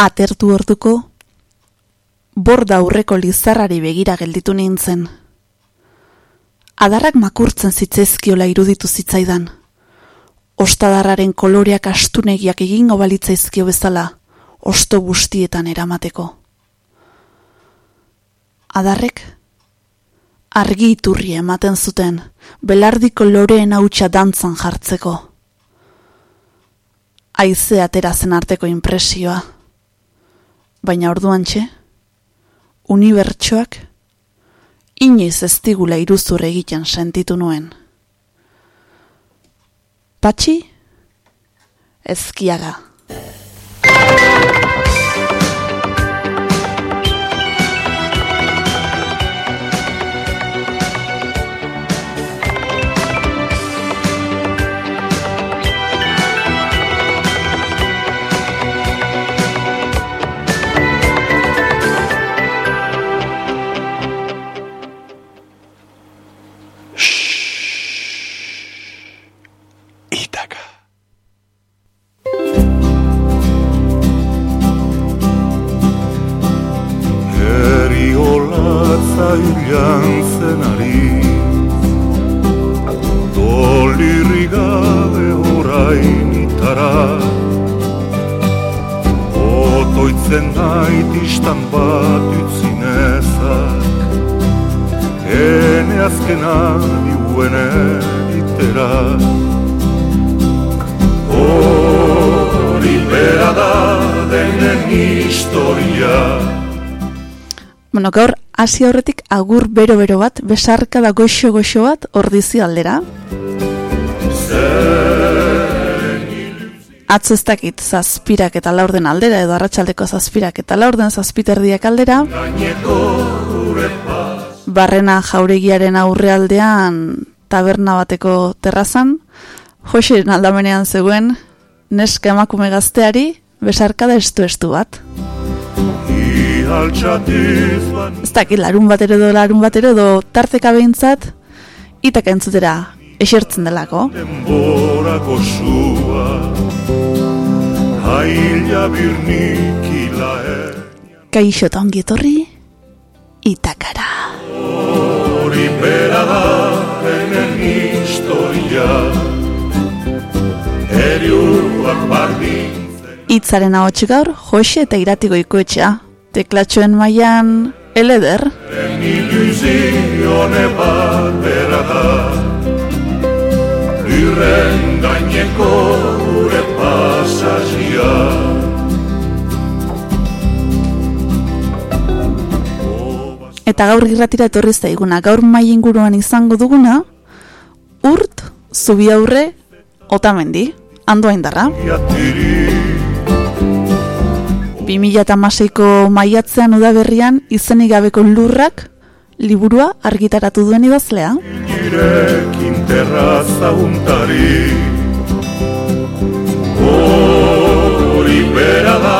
Atertu orduko, borda aurreko lizarrari begira gelditu nintzen. Adarrak makurtzen zitzaizkiola iruditu zitzaidan. Ostadarraren koloreak astunegiak egingo balitzaizkio bezala, osto bustietan eramateko. Adarrek, argi iturri ematen zuten, belardiko loreen hautsa dantzan jartzeko. Aize aterazen arteko impresioa. Baina orduan txe, unibertsoak, inoiz ez digula iruzur egiten sentitu nuen. Patxi, ezkiaga. Nait istan bat utzinezak Ene azkena diuen editera Hori bera da denen historia Bueno, gaur hasi aurretik agur bero-bero bat, besarka da goxo-goxo bat, ordizi aldera. Atzo ez dakit zazpirak eta laurden aldera, edo arratsaldeko zazpirak eta laurden zazpiterdiak aldera. Barrena jauregiaren aurrealdean taberna bateko terrazan, Joseren aldamenean zegoen, neska emakume gazteari, besarka da estu-estu bat. Ez dakit larun batero edo larun batero edo tarteka behintzat, itaka entzutera esertzen delako. denborako sua Haila birnikila Kaixo eta ongi etorri, itakara. Hori bera da denen historia. Eriuak bardin Itzaren ahots gaur, Jose eta iratiko ikoetxea. Teklatxoen mailan eleder, En ilusione bat bera da Lirren gaineko gure pasazia eta gaur irratira etorri zaiguna. Gaur mai inguruan izango duguna, urt, zubi aurre, otamendi, andoa indarra. Iatiri 2006ko maiatzean udaberrian izenik gabeko lurrak liburua argitaratu duen idazlea. Girekin terraza untari Hori bera da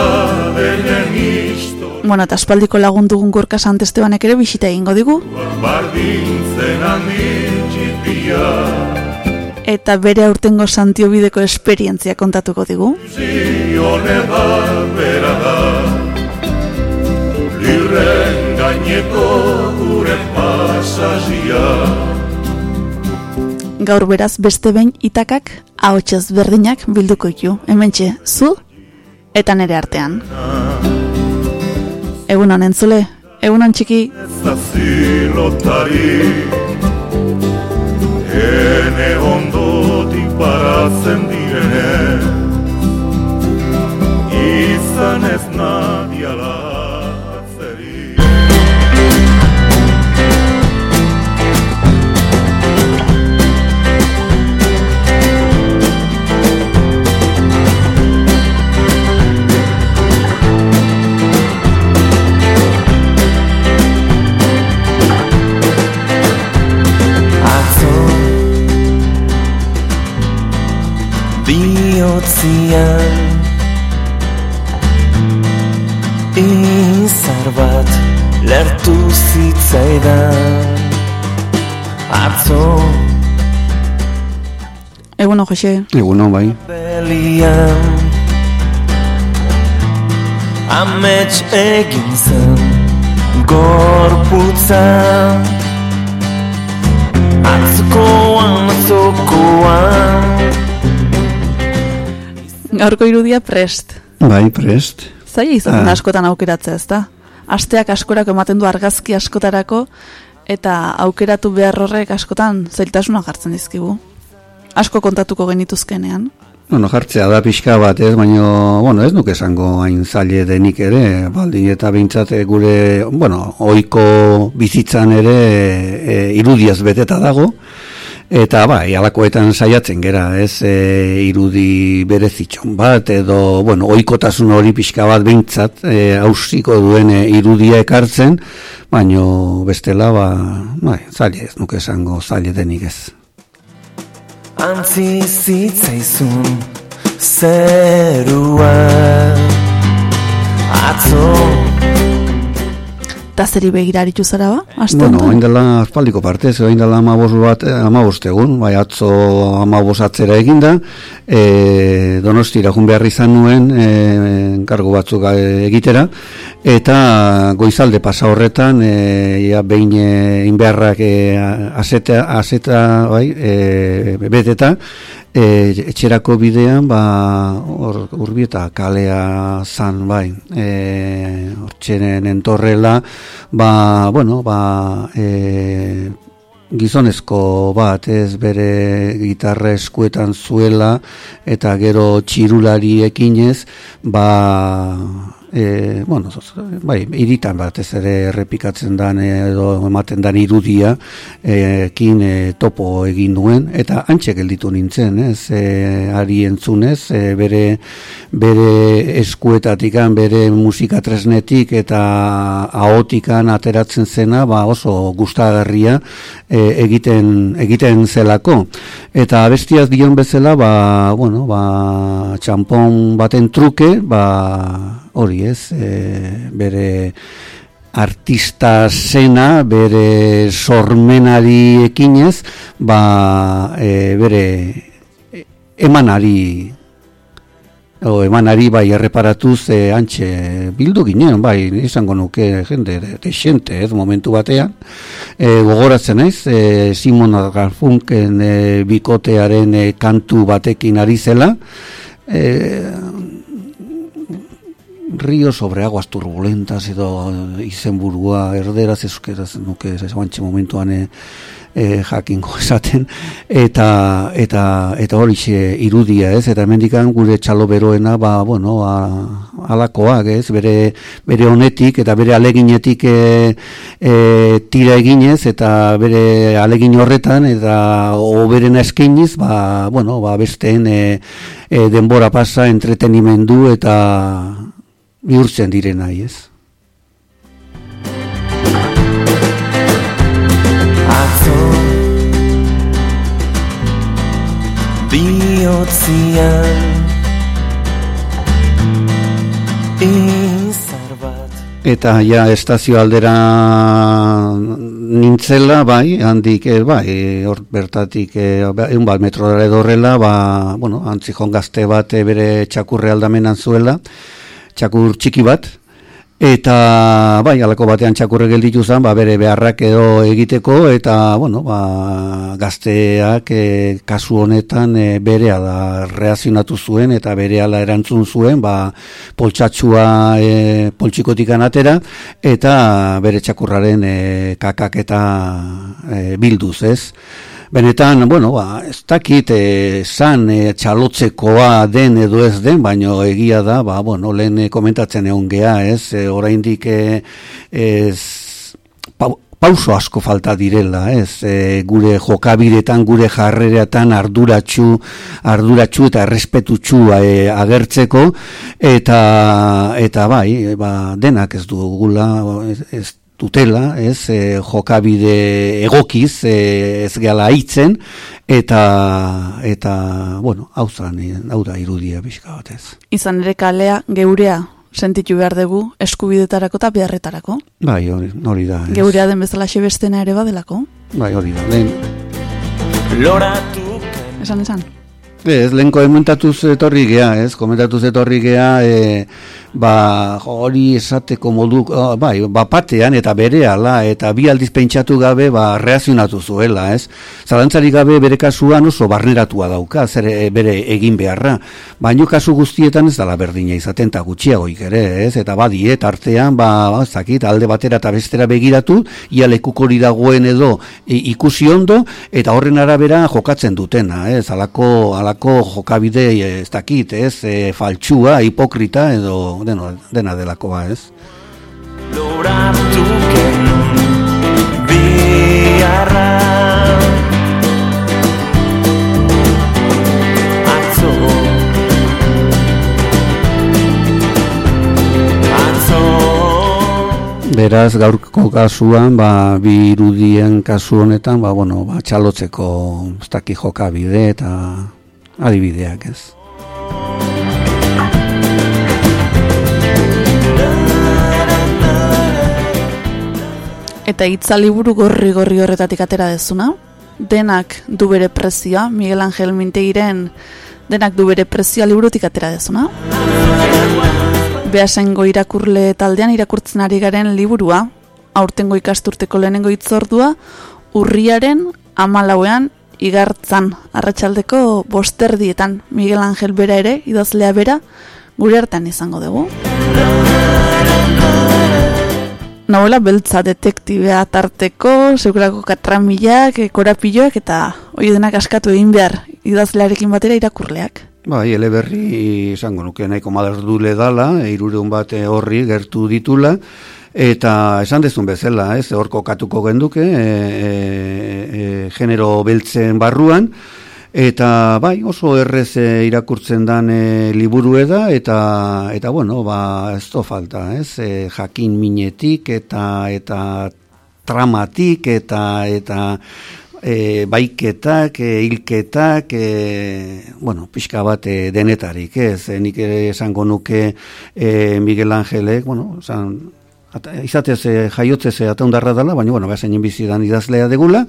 denen historia Bueno, eta aspaldiko lagun dugun gorka santestebanek ere bisita egingo digu. Bardintzen anitxipia Eta bere aurtengo santiobideko esperientzia kontatuko digu. Zione bat bera da Lirren gaineko gure pasazia Gaur beraz beste behin itakak ahotsez berdinak bilduko ditu. Hementxe, zu eta nere artean. Egun honen zule, egun hon txiki, Ene ondotik baratzen direne Izan ez nadiala Biotzian Izar bat Lertu zitzaidan. Atzo. Egun hon Jose. Eguno, bai. Belian. Amets egin zen gorputza Atzokoan, atzokoan Gaurko irudia prest. Bai, prest. Zaila izaten da Ah. askotan aukeratzea, ez da? Asteak askorako ematen du argazki askotarako, eta aukeratu behar horrek askotan zailtasuna jartzen dizkigu. Asko kontatuko genituzkenean. Bueno, jartzea da pixka bat, ez, baina, bueno, ez nuke esango hain zaile denik ere, baldin eta behintzat eh, gure, bueno, oiko bizitzan ere e, irudiaz beteta dago, eta bai, alakoetan saiatzen gera, ez, e, irudi berezitxon bat, edo, bueno, oikotasun hori pixka bat behintzat, e, hausiko duen e, irudia ekartzen, baino bestela, ba, bai, zaile ez nuke esango zaile denik ez. Antzi zitzaizun zerua Atzo Eta zeri begira aritu zara ba? Aste Bueno, hain dela aspaldiko partez, hain dela amabos bat, amabost egun, bai atzo amabos atzera eginda, e, donostira jun behar izan nuen, e, kargo batzuk egitera, eta goizalde pasa horretan, e, ja, behin e, inbeharrak e, aseta, aseta, bai, e, beteta, e, etxerako bidean, ba, hor, urbieta kalea zan, bai, e, hortxenen entorrela, ba, bueno, ba, e, gizonezko bat, ez bere gitarra eskuetan zuela, eta gero txirulari ekinez, ba, e, bueno, bai, iritan batez ere errepikatzen dan edo ematen dan irudia e, ekin e, topo egin duen eta antxe gelditu nintzen, ez, e, ari entzunez, e, bere, bere eskuetatikan, bere musika tresnetik eta ahotikan ateratzen zena, ba oso gustagarria e, egiten egiten zelako. Eta abestiaz dion bezala, ba, bueno, ba, txampon baten truke, ba, hori ez, e, bere artista zena, bere sormenari ekinez, ba, e, bere emanari o emanari bai erreparatuz e, antxe bildu ginen, bai, izango nuke jende desente, ez, momentu batean. E, gogoratzen naiz, e, Simon Garfunken e, bikotearen e, kantu batekin ari zela, e, Río sobre aguas turbulentas edo izenburua erderaz euskeraz nuke zebantxe momentuan e, e, jakingo esaten. Eta eta eta hori irudia ez? Eta hemendikan gure txalo beroena ba bueno a, alakoak ez? Bere bere honetik eta bere aleginetik e, e, tira eginez eta bere alegin horretan eta oberena eskainiz ba bueno ba besteen e, e, denbora pasa entretenimendu eta bihurtzen direna, ez? Atzo Biotzian Eta ja estazio aldera nintzela, bai, handik, eh, bai, hor bertatik, eh, egun bat metrora edorrela, ba, bueno, antzikon gazte bat eh, bere txakurre aldamenan zuela, txakur txiki bat, eta bai, alako batean txakurre gelditu zen, ba, bere beharrak edo egiteko, eta, bueno, ba, gazteak e, kasu honetan e, bere ala reazionatu zuen, eta bere ala erantzun zuen, ba, poltsatxua e, poltsikotikan atera, eta bere txakurraren e, kakak eta e, bilduz, ez? Benetan, bueno, ba, ez dakit e, zan e, txalotzekoa den edo ez den, baino egia da, ba, bueno, lehen e, komentatzen egon gea, ez, e, oraindik ez, pau, pauso asko falta direla, ez, e, gure jokabiretan, gure jarreretan arduratsu, arduratsu eta errespetutsu e, agertzeko, eta, eta bai, ba, denak ez dugula, ez, ez dutela, ez, e, jokabide egokiz, e, ez gala hitzen eta, eta, bueno, hau da irudia bizka batez. Izan ere kalea, geurea, sentitu behar dugu, eskubidetarako eta beharretarako. Bai, hori, hori da. ez. Geurea den bezala bestena ere badelako. Bai, hori da. Lehen, Loratu Esan, esan. Ez, lehen komentatuz etorri gea, ez, komentatuz etorri gea, e, ba, hori esateko modu, oh, bai, bapatean eta bere ala, eta bi aldiz pentsatu gabe, ba, reazionatu zuela, ez. Zalantzari gabe bere kasuan oso barneratua dauka, zer e, bere egin beharra. Baino kasu guztietan ez dala berdina izaten, eta gutxiagoik ere, ez, eta badie, artean, ba, ba, zakit, alde batera eta bestera begiratu, ia lekukori dagoen edo e, ikusi ondo, eta horren arabera jokatzen dutena, ez, alako, alako jokabide, ez dakit, ez, e, faltsua, hipokrita, edo deno, dena delakoa, ez? Loratu genuen biarra Atzo. Atzo. Beraz, gaurko kasuan, ba, bi irudien kasu honetan, ba, bueno, ba, txalotzeko ez daki jokabide eta adibideak, ez? Eta hitza liburu gorri gorri horretatik atera dezuna. Denak du bere prezioa, Miguel Angel Mintegiren denak du bere prezioa liburutik atera dezuna. Beasengo irakurle taldean irakurtzen ari garen liburua, aurtengo ikasturteko lehenengo hitzordua, urriaren amalauean igartzan, arratsaldeko bosterdietan Miguel Angel bera ere, idazlea bera, gure hartan izango dugu. Novela beltza detektibea tarteko, segurako katramilak, eh, korapilloak eta hori denak askatu egin behar idazlearekin batera irakurleak. Bai, eleberri izango nuke nahiko madardule dala, irureun bat horri gertu ditula, eta esan dezun bezala, ez, horko katuko genduke, e, e, e, genero beltzen barruan, eta bai, oso errez e, irakurtzen dan e, liburu eda, eta, eta bueno, ba, ez to falta, ez, e, jakin minetik, eta, eta tramatik, eta, eta e, baiketak, e, hilketak, e, bueno, pixka bat e, denetarik, ez, e, nik ere esango nuke e, Miguel Angelek, bueno, esan, Ata, izatez e, jaiotzez e, ataundarra dela, baina bueno, behazen bizidan idazlea degula,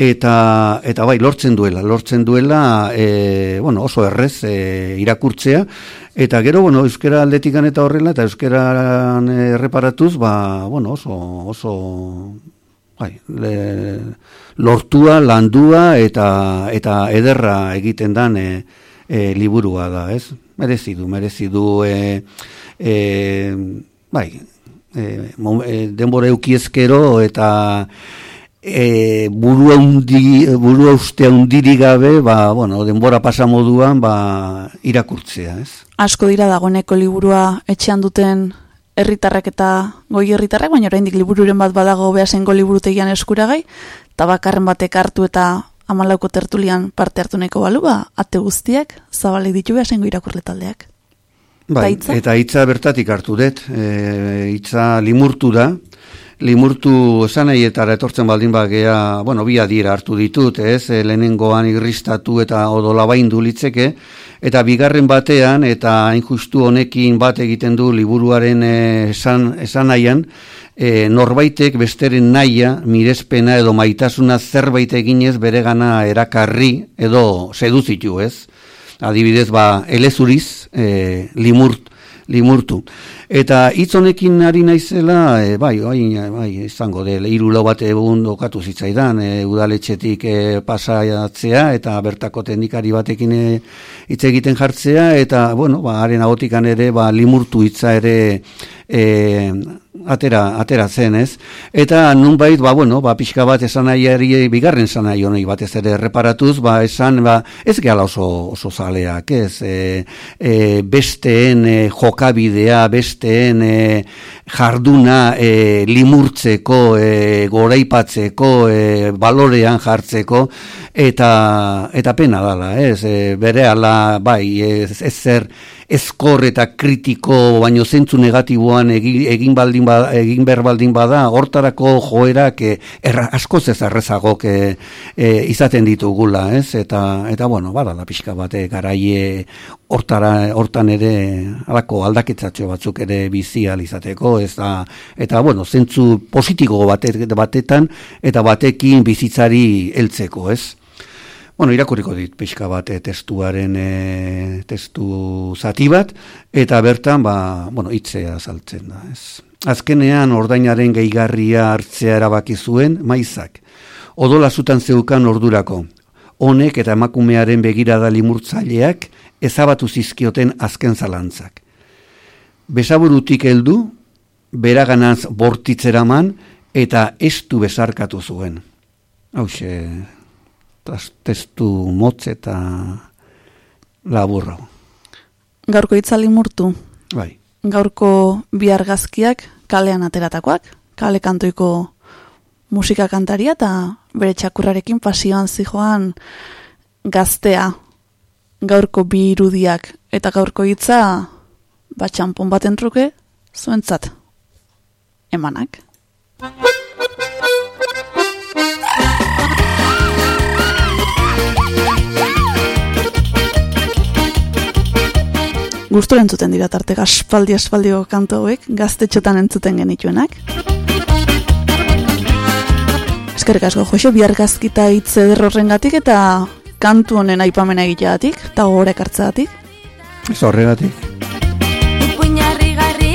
eta, eta bai, lortzen duela, lortzen duela, e, bueno, oso errez e, irakurtzea, eta gero, bueno, euskera aldetikan eta horrela, eta euskeran erreparatuz, ba, bueno, oso, oso, bai, le, lortua, landua, eta, eta ederra egiten dan e, e, liburua da, ez? Merezidu, merezidu, e, e, bai, e, denbora eukiezkero eta e, burua, undi, burua uste undiri gabe, ba, bueno, denbora pasa moduan ba, irakurtzea, ez? Asko dira dagoeneko liburua etxean duten herritarrak eta goi herritarrak, baina oraindik libururen bat badago behasengo liburutegian eskuragai, eta bakarren batek hartu eta amalauko tertulian parte hartu nahiko balu, ba, ate guztiak zabalik ditu behasengo irakurle taldeak. Bai, Eta hitza? eta hitza bertatik hartu dut, e, hitza limurtu da, limurtu esanaietara etortzen baldin bagea, bueno, bi adiera hartu ditut, ez, e, lehenengoan irristatu eta odola baindu litzeke, eta bigarren batean, eta hain justu honekin bat egiten du liburuaren e, esan, esanaian, e, norbaitek besteren naia, mirespena edo maitasuna zerbait eginez beregana erakarri edo seduzitu, ez? Adibidez ba elezuriz e, limurt, limurtu. Eta hitz honekin ari naizela, e, bai, bai, bai, izango de hiru lau bat egun okatu zitzaidan, e, udaletxetik e, pasatzea eta bertako teknikari batekin e, hitz egiten jartzea eta bueno, ba haren agotikan ere ba limurtu hitza ere e, atera, atera zen, ez? Eta nunbait, ba, bueno, ba, pixka bat esan nahi bigarren esan nahi honei batez ere reparatuz, ba, esan, ba, ez gehala oso, oso zaleak, ez? E, e, besteen e, jokabidea, besteen e, jarduna e, limurtzeko, e, goraipatzeko, e, balorean jartzeko, eta, eta pena dala, ez? E, bere ala, bai, ez, ez zer, ezkor eta kritiko baino zentzu negatiboan egin, egin baldin ba, egin ber baldin bada hortarako joerak e, erra, askoz ez errezagok e, e, izaten ditugula, ez? Eta eta bueno, bada la pixka bate garaie hortara hortan ere alako aldaketzatxo batzuk ere bizi izateko, ez da eta bueno, zentzu positibo bate, batetan eta batekin bizitzari heltzeko, ez? Bueno, irakurriko dit pixka bat e, testuaren e, testu zati bat, eta bertan, ba, bueno, hitzea saltzen da, ez. Azkenean ordainaren gehigarria hartzea erabaki zuen maizak. Odola zutan zeukan ordurako. Honek eta emakumearen begirada limurtzaileak ezabatu zizkioten azken zalantzak. Besaburutik heldu, beraganaz bortitzeraman eta estu bezarkatu zuen. Hauxe, testu motz eta laburro. Gaurko itzali murtu, Bai. gaurko bi argazkiak kalean ateratakoak, kale kantoiko musika kantaria eta bere txakurrarekin pasioan zijoan gaztea gaurko bi irudiak eta gaurko hitza batxanpon baten truke zuentzat emanak. Gustura entzuten dira tarte aspaldi aspaldiko kanto hauek gaztetxotan entzuten genituenak. Eskerrik asko Joxo biargazkita hitz eder horrengatik eta kantu honen aipamena egiteagatik eta gogora ekartzeagatik. Ez horregatik. Ipuinarri garriak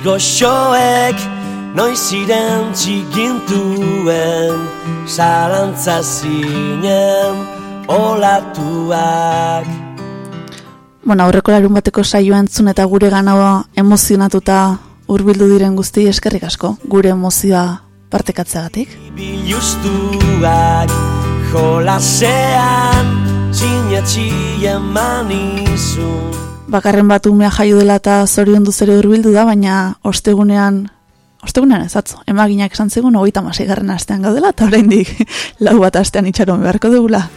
Itz goxoek noiz ziren txigintuen Zalantza zinen olatuak Bueno, aurreko larun bateko saioa entzun eta gure ganaua emozionatuta hurbildu diren guzti eskerrik asko, gure emozioa partekatzeagatik. Biluztuak jolasean Txinatxien manizun Bakarren bat umea jaio dela eta zorion duzere hurbildu da, baina ostegunean, ostegunean ez atzo, emaginak esan zegoen hogeita garren astean gaudela, eta oraindik lau bat astean itxaron beharko dugula.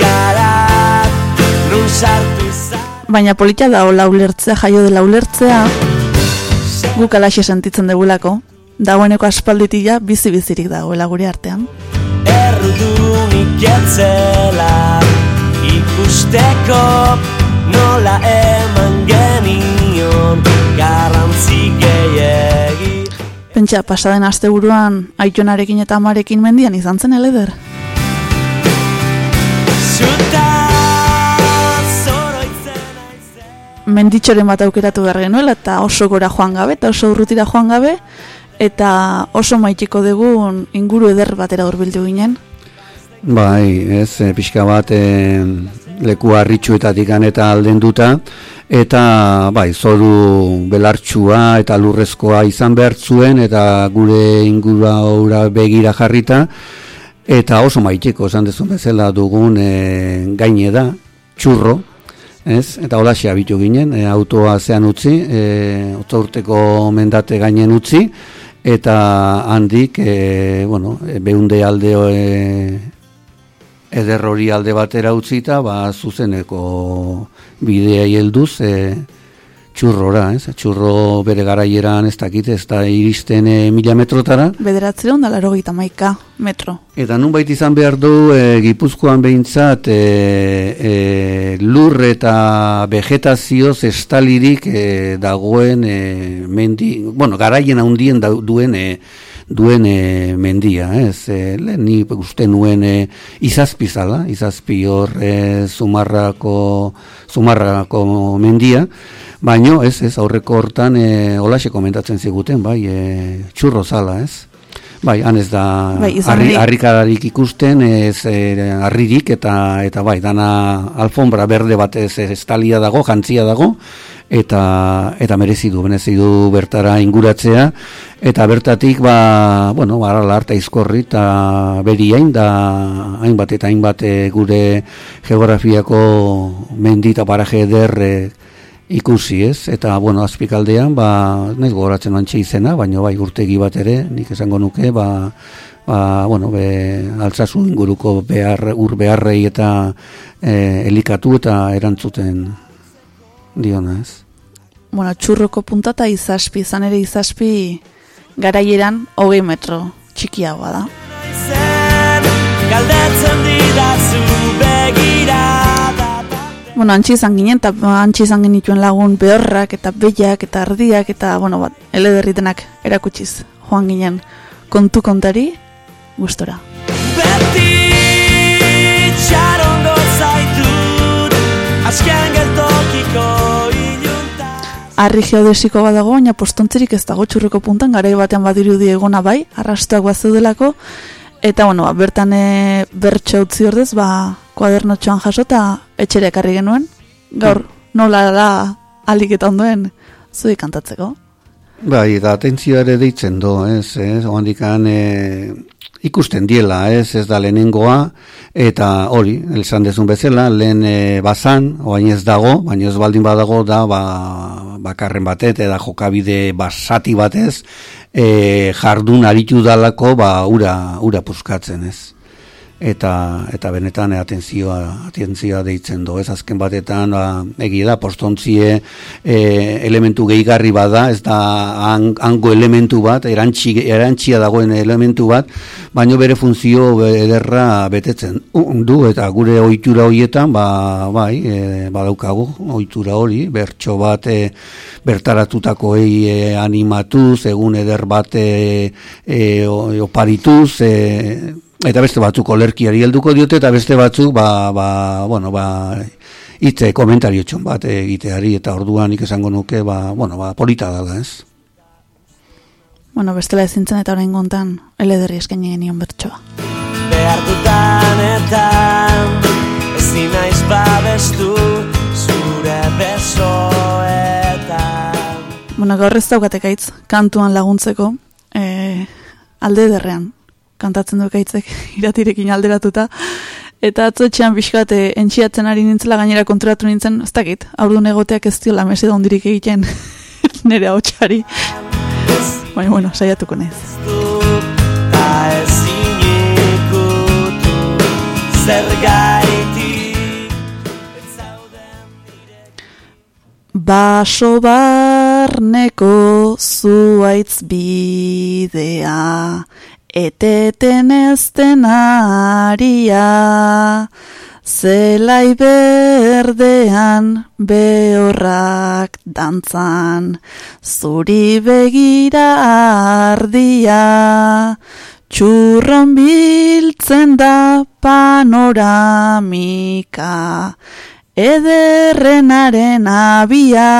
Gara Nun sartu za Baina polita da hola ulertzea, jaio dela ulertzea, guk alaxe sentitzen degulako, dagoeneko aspalditila bizi-bizirik dagoela gure artean. Errudunik etzela Ikusteko nola eman genion Garrantzi gehiegi Pentsa, pasaden asteburuan aitonarekin eta amarekin mendian izan zen eleder. Menditxoren bat aukeratu behar genuela eta oso gora joan gabe eta oso urrutira joan gabe eta oso maitiko dugun inguru eder batera hurbildu ginen. Bai, ez, e, pixka bat e, leku harritxuetatik eta aldenduta, eta bai, zoru belartxua eta lurrezkoa izan behar zuen, eta gure ingura begira jarrita, eta oso maiteko, esan dezun bezala dugun e, gaine da, txurro, ez? Eta hola abitu ginen, e, autoa zean utzi, e, urteko mendate gainen utzi, eta handik, e, bueno, e, behunde alde e, eder hori alde batera utzita, ba, zuzeneko bidea helduz e, txurrora, ez? Txurro bere garaieran ez dakit, ez da iristen e, mila metrotara. Bederatzen da laro maika metro. Eta nun baita izan behar du, e, gipuzkoan behintzat, e, e, lur eta vegetazioz estalirik e, dagoen e, mendi, bueno, garaien handien duen e, duen e, mendia, ez? E, ni uste nuen e, izazpizala, izazpi hor e, zumarrako, zumarrako mendia, baino ez, ez, aurreko hortan e, olaxe komentatzen ziguten, bai, e, txurro zala, ez? Bai, han ez da bai, harrikadarik ikusten, ez harririk eta eta bai, dana alfombra berde bat ez estalia dago, jantzia dago, eta eta merezi du, merezi du bertara inguratzea, eta bertatik, ba, bueno, bara larta izkorri eta beri hain da, hainbat eta hainbat e, gure geografiako mendita paraje ederre, ikusi ez, eta bueno, azpikaldean, ba, nahiz gogoratzen antxe izena, baina bai urtegi bat ere, nik esango nuke, ba, ba bueno, be, altzazu inguruko behar, ur beharrei eta e, elikatu eta erantzuten diona ez. Bueno, txurroko punta eta izaspi, izan ere izaspi garaieran hogei metro txikiagoa da. Galdetzen didazu begira bueno, antxi izan ginen, eta antxi izan genituen lagun behorrak, eta behiak, eta ardiak, eta, bueno, bat, elederritenak erakutsiz joan ginen kontu kontari gustora. Beti Arri geodesiko badago, baina postontzerik ez dago txurreko puntan, gara batean badiru diegona bai, arrastuak bat zeudelako, eta bueno, ba, bertan e, bertxe utzi ordez, ba, kuadernotxoan jaso eta etxere ekarri genuen. Gaur, nola da alik eta ondoen zui kantatzeko? Bai, da atentzioa ere deitzen do, ez, ez, oandikan e, ikusten diela, ez, ez da lehenengoa, eta hori, elzan dezun bezala, lehen e, bazan, oain ez dago, baina ez baldin badago da, ba, bakarren batet, eta jokabide basati batez, e, jardun aritu dalako, ba, ura, ura puskatzen, ez eta eta benetan atentzioa atentzioa deitzen do ez azken batetan ba, egi da postontzie e, elementu gehigarri bada ez da hango elementu bat erantzi erantzia dagoen elementu bat baino bere funtzio ederra betetzen. Du eta gure ohitura hoietan ba bai e, badaukagu ohitura hori bertso bat e, bertaratutako e, animatuz egun eder bat e, e, oparituz e, eta beste batzuk olerkiari helduko diote eta beste batzuk ba, ba, bueno, ba, itze komentario txon bat egiteari eta orduan nik esango nuke ba, bueno, ba, polita da ez? Bueno, bestela ezintzen eta orain gontan elederri eskaini genion bertsoa. Behar dutan eta ezin naiz babestu zure besoetan. Bueno, gaur ez daukatekaitz kantuan laguntzeko e, alde derrean kantatzen du gaitzek iratirekin alderatuta. Eta atzotxean bizkate entxiatzen ari nintzela gainera konturatu nintzen, ez dakit, aurdu negoteak ez diola mese da ondirik egiten nire hau txari. Baina, bueno, saiatuko nez. Baso barneko zuaitz bidea eteten ezten aria, zelai berdean behorrak dantzan, zuri begira ardia, txurron biltzen da panoramika, ederrenaren abia,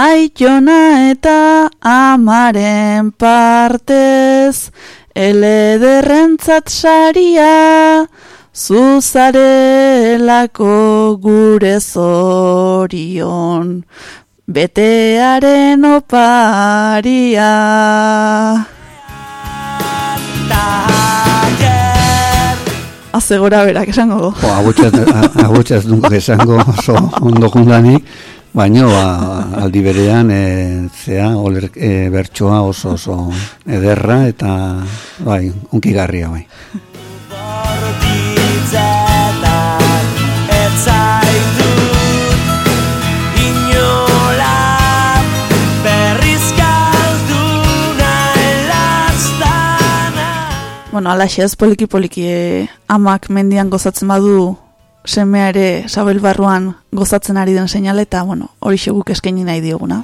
Aitona eta amaren partez, elederrentzat saria, Zuzarelako gure zorion, betearen oparia. Haze gora berak esango agutxaz dunko esango oso ondo jundanik, baino ba, aldi berean e, zea oler, e, bertsoa oso oso ederra eta bai, unkigarria bai. Bueno, alaxe ez poliki poliki eh, amak mendian gozatzen badu semea ere sabel barruan gozatzen ari den seinale eta bueno, hori guk eskaini nahi dioguna.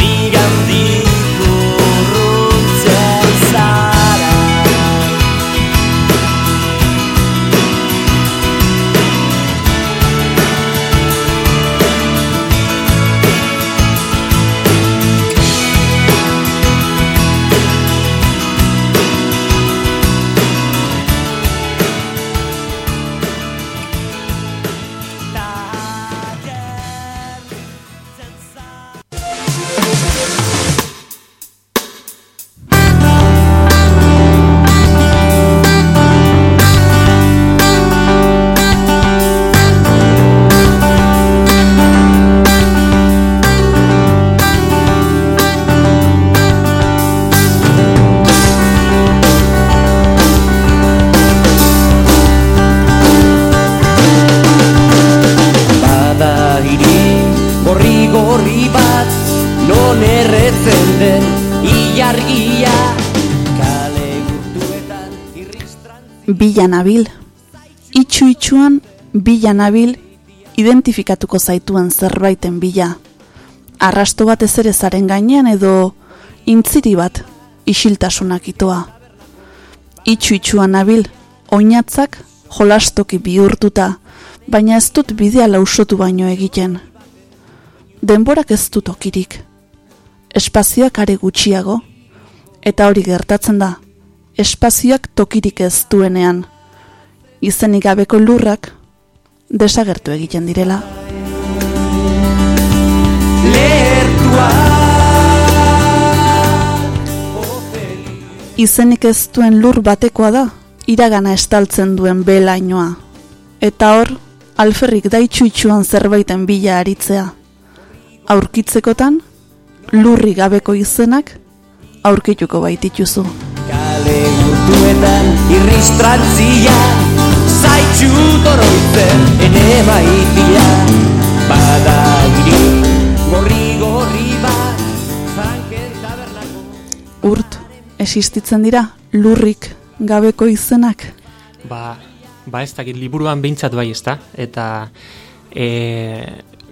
Nigandik gorri bat Non erretzen den ilargia Kale gurtuetan irristrantzi Bila nabil, itxu itxuan bila identifikatuko zaituen zerbaiten bila. Arrasto bat ezerezaren gainean edo intziri bat isiltasunak itoa. Itxu itxuan nabil, oinatzak jolastoki bihurtuta, baina ez dut bidea lausotu baino egiten. Denborak ez dut okirik. Espazioak are gutxiago, eta hori gertatzen da, espazioak tokirik ez duenean. Izenik gabeko lurrak desagertu egiten direla. Izenik ez duen lur batekoa da, iragana estaltzen duen belainoa. Eta hor, alferrik daitxu itxuan zerbaiten bila aritzea. Aurkitzekotan, lurri gabeko izenak aurkituko baitituzu. Kale gurtuetan irristrantzia Zaitxu toroitzen ene maitia Bada gorri gorri bat Franken tabernako Urt, existitzen dira lurrik gabeko izenak. Ba, ba ez dakit, liburuan behintzat bai ezta, eta e,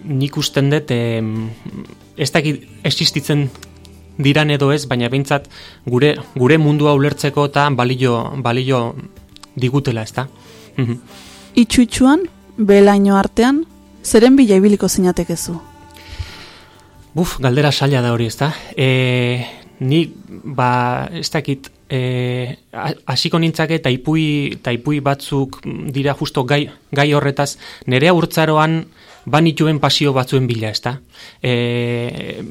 nik usten dut, e, ez dakit existitzen diran edo ez, baina behintzat gure, gure mundua ulertzeko eta balio, balio digutela ezta. Mhm. Itxu itxuan, belaino artean, zeren bila ibiliko zinatekezu. Buf, galdera saila da hori, ezta? E, ni, ba, ez dakit, e, ha- hasiko nintzake taipui, taipui batzuk dira justo gai, gai horretaz, nere urtzaroan banituen pasio batzuen bila, ezta? E,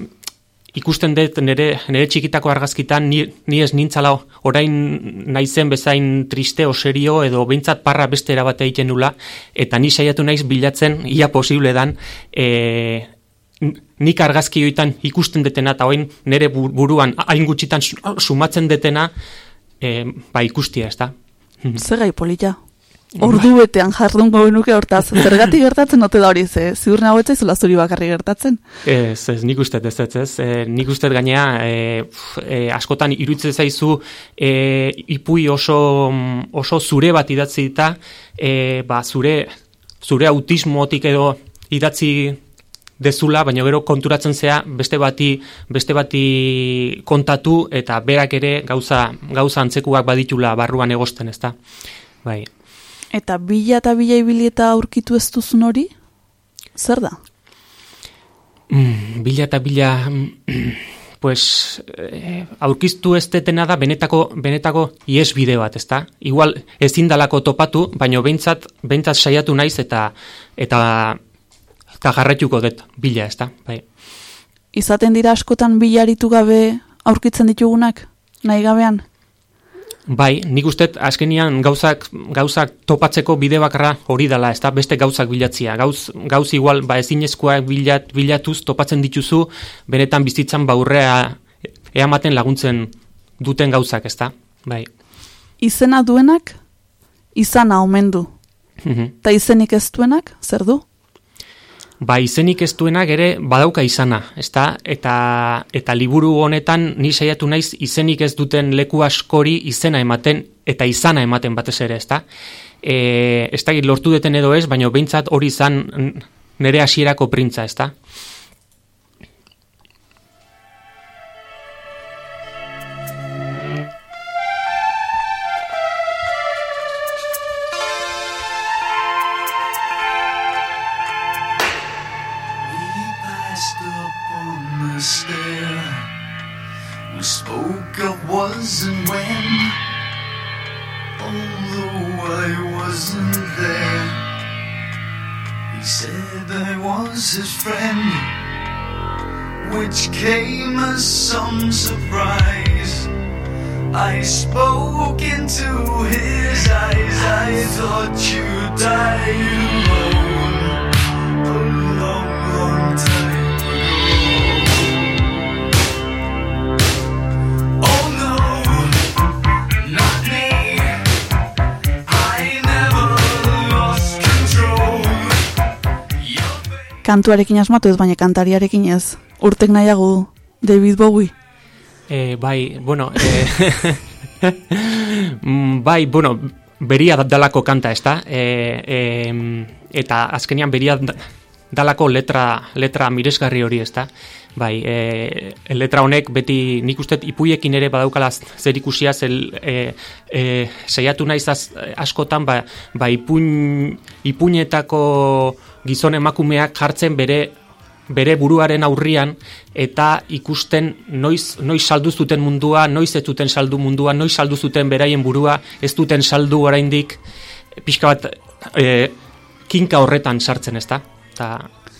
ikusten dut nere, nere txikitako argazkitan ni, ni ez nintzala orain naizen bezain triste o serio edo behintzat parra beste erabate egiten nula eta ni saiatu naiz bilatzen ia posible dan e, nik argazki hoitan ikusten detena eta orain nere bu- buruan hain gutxitan su- sumatzen detena e, ba ikustia, ezta? Zer gai polita? Ordu betean jardungo genuke hortaz. Zergatik gertatzen ote da hori, ze ziur nago ez zaizula zuri bakarri gertatzen. Ez, ez, nik uste ez, ez, ez. E, nik uste gainea, e, pf, e, askotan iruditzen zaizu e, ipui oso, oso zure bat idatzi eta e, ba, zure, zure autismotik edo idatzi dezula, baina gero konturatzen zea beste bati, beste bati kontatu eta berak ere gauza, gauza antzekuak baditula barruan egosten, ezta? Bai. Eta bila eta bila ibili eta aurkitu ez duzun hori? Zer da? Mm, bila eta bila mm, pues, eh, aurkiztu ez detena da benetako, benetako ies bide bat, ezta? Igual ezin dalako topatu, baino behintzat, behintzat saiatu naiz eta eta eta jarraituko dut bila, ezta? Bai. Izaten dira askotan bilaritu gabe aurkitzen ditugunak, nahi gabean? Bai, nik uste azkenian gauzak, gauzak topatzeko bide bakarra hori dela, ezta beste gauzak bilatzia. Gauz, gauz igual, ba ezinezkoak bilat, bilatuz topatzen dituzu, benetan bizitzan baurrea eamaten laguntzen duten gauzak, ezta? Bai. Izena duenak, izana omen du. Mhm. Ta izenik ez duenak, zer du? Ba, izenik ez duenak ere badauka izana, ezta? Eta, eta liburu honetan ni saiatu naiz izenik ez duten leku askori izena ematen eta izana ematen batez ere, ezta? E, ez dakit lortu deten edo ez, baina behintzat hori izan nere hasierako printza, ezta? Kantuarekin asmatu ez, baina kantariarekin ez. Urtek nahiago. David Bowie. E, bai, bueno, e, bai, bueno, beria da- dalako kanta, ezta? E, e, eta azkenian beria da- dalako letra, letra miresgarri hori, ezta? Bai, e, letra honek beti nik uste ipuiekin ere badaukala zer ikusia, zel, e, e, saiatu naiz az, askotan, ba, ba ipuin, ipuinetako gizon emakumeak jartzen bere bere buruaren aurrian eta ikusten noiz, noiz saldu zuten mundua, noiz ez duten saldu mundua, noiz saldu zuten beraien burua, ez duten saldu oraindik pixka bat e, kinka horretan sartzen, ezta? Ta,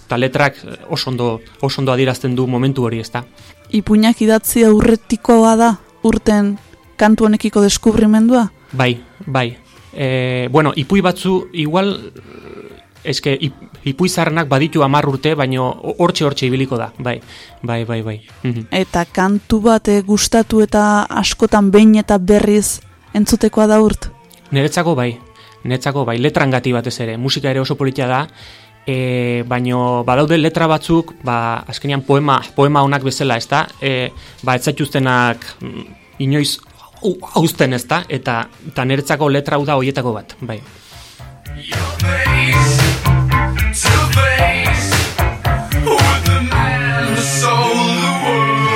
ta letrak oso ondo, oso ondo adierazten du momentu hori, ezta? Ipuinak idatzi aurretikoa da, urten kantu honekiko deskubrimendua? Bai, bai. E, bueno, ipui batzu, igual, eske, ip, ipui zarrenak baditu amar urte, baino hortxe hortxe ibiliko da, bai, bai, bai, bai. Mhm. Eta kantu bat eh, gustatu eta askotan behin eta berriz entzutekoa da urt? Niretzako bai, niretzako bai, letrangati batez ere, musika ere oso politia da, e, baino badaude letra batzuk, ba, azkenean poema, poema onak bezala, ezta? E, ba, ez zaituztenak mm, inoiz hau- hauzten, ezta? Eta, eta niretzako letra hau da hoietako bat, bai. Your face to face with the man who sold the world.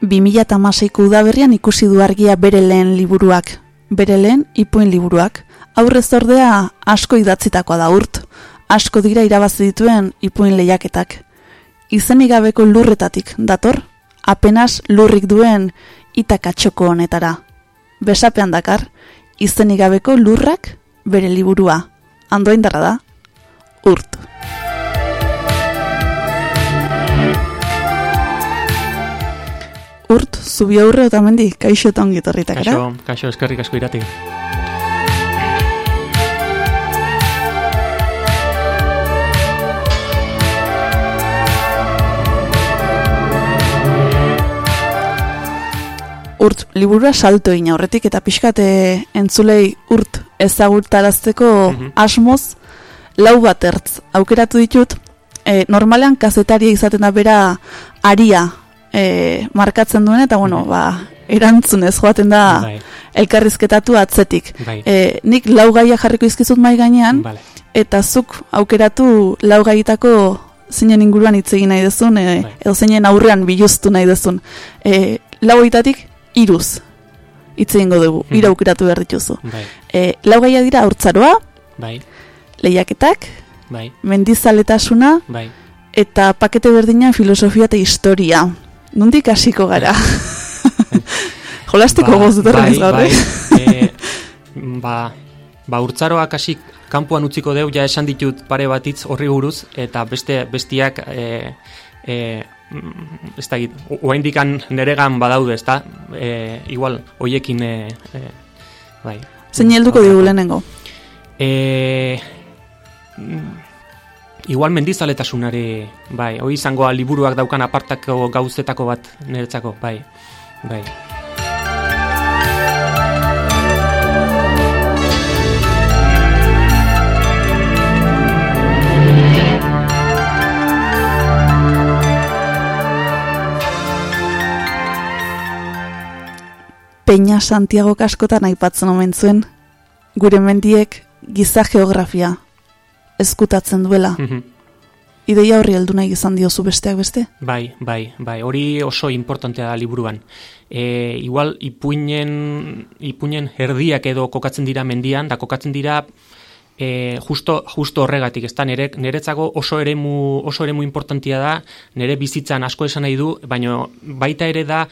Bi mila eta hamaseiko udaberrian ikusi du argia bere lehen liburuak. Bere lehen ipuin liburuak. Aurrez ordea asko idatzitakoa da urt. Asko dira irabazi dituen ipuin lehiaketak. Izenik gabeko lurretatik dator, apenas lurrik duen itakatxoko honetara. Besapean dakar, izenik gabeko lurrak bere liburua. Andoaindarra da, urt. Urt, zubi aurre eta mendi, kaixo eta ongi etorritak, era? Kaixo, kaixo, eskerrik asko irati. Urt, liburua salto egin aurretik eta pixkate entzulei urt ezagutarazteko Mhm. asmoz lau bat ertz aukeratu ditut. E, normalean kazetaria izaten da bera aria e, markatzen duen eta bueno, ba, erantzunez joaten da Bai, elkarrizketatu atzetik. bai, E, nik lau gaia jarriko izkizut mai gainean, vale. eta zuk aukeratu lau gaietako zinen inguruan hitz egin nahi dezun, e, Bai. edo zeinen aurrean biluztu nahi dezun. E, lau horietatik, iruz. hitz egingo dugu, Mhm. hiru aukeratu behar dituzu. Bai, E, lau gaia dira haurtzaroa, bai, lehiaketak, bai, mendizaletasuna, bai. eta pakete berdina filosofia eta historia. Nundik hasiko gara? Ba, goz dut bai, gaur, bai, eh? e, ba, ba urtzaroak hasi kanpoan utziko deu, ja esan ditut pare batitz horri buruz, eta beste bestiak, e, e, mm, ez da git, oaindikan neregan badaude, ez da? E, igual, hoiekin, e, e, bai. Zein helduko digu lehenengo. E, mm, igual mendizaletasunari, bai, hoi izangoa liburuak daukan apartako gauzetako bat niretzako, bai, bai. Peña Santiago kaskotan aipatzen omen zuen, gure mendiek giza geografia eskutatzen duela. Mhm. Ideia horri heldu nahi izan diozu besteak beste? Bai, bai, bai, hori oso importantea da liburuan. E, igual, ipuinen, ipuinen erdiak edo kokatzen dira mendian, da kokatzen dira e, justo, justo horregatik, ez da, nere, niretzako oso eremu, oso eremu importantia da, nire bizitzan asko esan nahi du, baina baita ere da,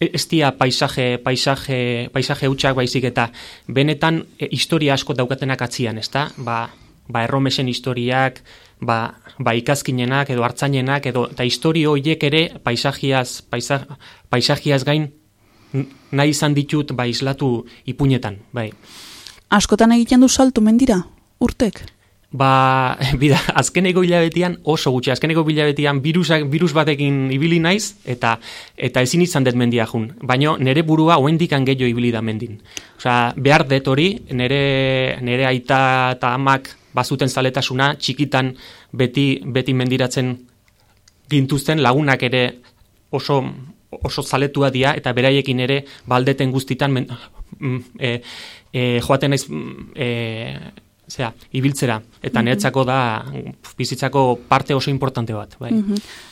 ez dira paisaje, paisaje, paisaje hutsak baizik eta benetan e, historia asko daukatenak atzian, ez da? Ba, ba erromesen historiak, ba, ba ikazkinenak edo hartzainenak edo eta historio horiek ere paisajiaz, paisa, paisajiaz gain nahi izan ditut ba islatu ipunetan, bai. Askotan egiten du salto mendira, urtek? Ba, bida, azkeneko hilabetean oso gutxi, azkeneko hilabetean virusak, virus batekin ibili naiz, eta eta ezin izan dut mendia jun. Baina nere burua oendikan gehiago ibili da mendin. Osea, behar dut hori, nere, nere aita eta amak bazuten zaletasuna, txikitan beti, beti mendiratzen gintuzten lagunak ere oso oso zaletua dira eta beraiekin ere baldeten guztitan men, mm, e, e, joaten naiz e, zera, ibiltzera eta niretzako da bizitzako parte oso importante bat, bai.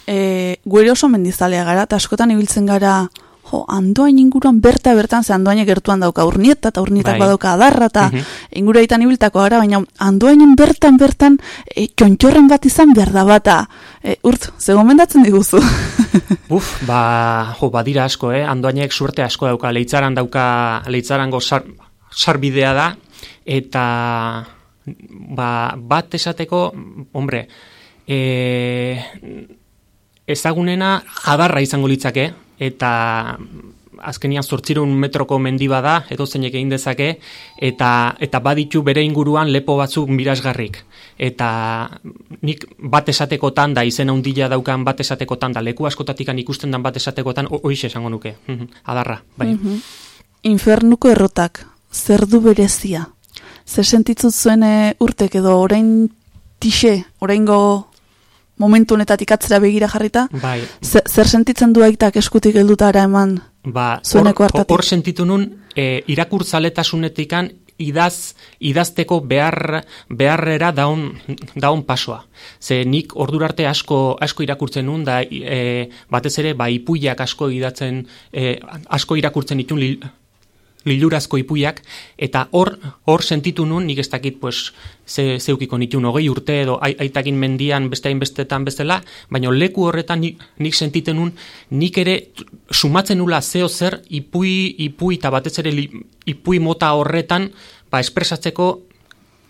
E, gure oso mendizalea gara, eta askotan ibiltzen gara, jo, andoain inguruan berta bertan, ze andoainek gertuan dauka urnieta, eta urnietak Bai. badauka adarra, eta Mhm. inguraitan ibiltako gara, baina andoainen bertan bertan, e, txontxorren bat izan behar da bata. E, urt, ze gomendatzen diguzu? Uf, ba, jo, badira asko, eh? Andoainek suerte asko dauka, leitzaran dauka, leitzarango sar, sarbidea da, eta ba, bat esateko, hombre, e, ezagunena jadarra izango litzake, eta azkenian zortzirun metroko mendi bada, edo zeinek egin dezake, eta, eta baditu bere inguruan lepo batzuk mirasgarrik. Eta nik bat esatekotan da, izen handila daukan bat esatekotan da, leku askotatikan ikusten dan bat esatekotan, hoixe esango nuke, Mhm, adarra, bai. Infernuko errotak, zer du berezia? Zer sentitzut zuen e, urtek edo orain tixe, oraingo momentu honetatik atzera begira jarrita? Bai, Zer, sentitzen du aitak eskutik heldutara eman? Ba, Zueneko hartatik. hor sentitu nun, e, irakurtzaletasunetik idaz, idazteko behar, beharrera daun, daun pasoa. Ze nik ordurarte asko, asko irakurtzen nun, da e, batez ere, ba, ipuiak asko idatzen, e, asko irakurtzen ditun li, lilurazko ipuiak, eta hor, hor sentitu nun, nik ez dakit, pues, ze, zeukiko nitun, hogei urte edo ai- aitakin mendian beste bestetan bezala, baina leku horretan nik, nik sentiten nun, nik ere sumatzen nula zeo zer ipui, ipui eta batez ere ipui mota horretan, ba, espresatzeko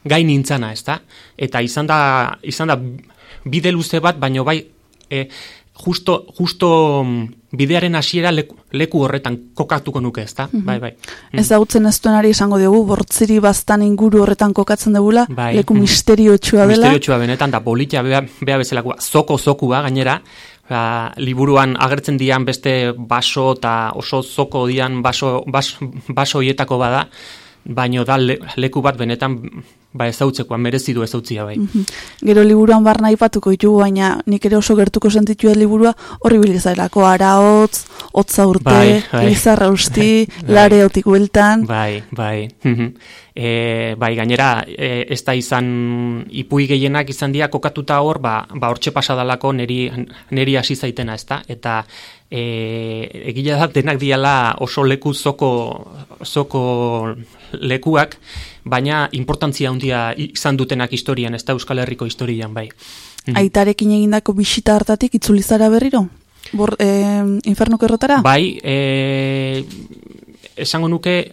gai nintzana, ez da? Eta izan da, izan da bide luze bat, baino bai, e, justo, justo mm, bidearen hasiera leku, leku horretan kokatuko nuke, ez da? Bai, bai. Mm. Ezagutzen ez duenari esango dugu, bortziri baztan inguru horretan kokatzen dugula, Bai. leku Mhm. misteriotsua dela. Misteriotsua benetan, da politia bea, bea bezalakoa, zoko zokua gainera, ba, liburuan agertzen dian beste baso eta oso zoko dian baso, bas, baso hietako bada, baino da le, leku bat benetan ba ezautzekoa merezi du ezautzia bai. Gero liburuan barna aipatuko ditugu, baina nik ere oso gertuko sentituen liburua horri bilizarako araotz, hotza urte, Bai, bai. lizarra usti, Bai. lare otik bueltan. Bai, bai. e, bai, gainera, e, ez da izan ipui gehienak izan dira kokatuta hor, ba, ba hortxe pasadalako neri, neri hasi zaitena, ezta? Eta e, egila da denak diala oso leku zoko, zoko lekuak, baina importantzia handia izan dutenak historian, ez da Euskal Herriko historian, bai. Mhm. Aitarekin egindako bisita hartatik itzuli zara berriro? Bor, eh, infernuko errotara? Bai, e, esango nuke,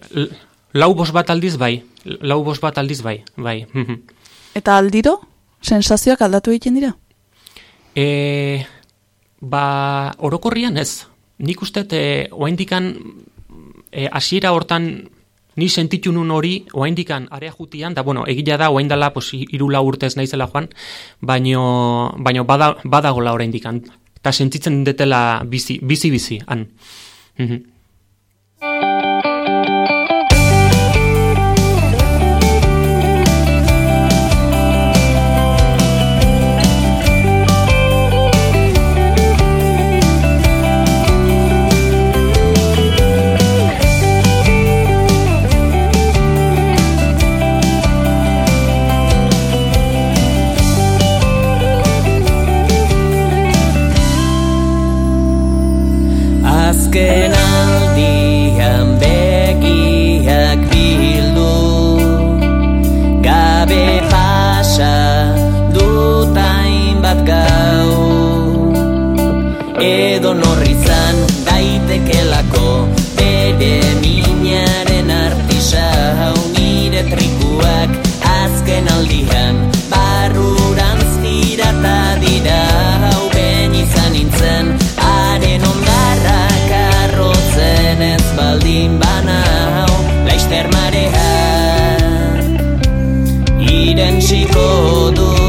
lau bos bat aldiz bai, lau bos bat aldiz bai, bai. Eta aldiro, sensazioak aldatu egiten dira? E, ba, orokorrian ez. Nik uste, e, oaindikan, e, asiera hortan, ni sentitu nun hori, oaindikan area jutian, da, bueno, egila da, oaindala, pues, irula urtez naizela joan, baino, baino bada, badagola oraindikan. Eta sentitzen detela bizi, bizi, bizi, han. Mhm. Azken Edo norrizan daitekelako Bere minaren artisau Nire trikuak azken aldian. Barrurantz tirata dira Hau ben izan nintzen. Haren ondarrak arrotzen ez baldin banau Laister mareak Irentsiko du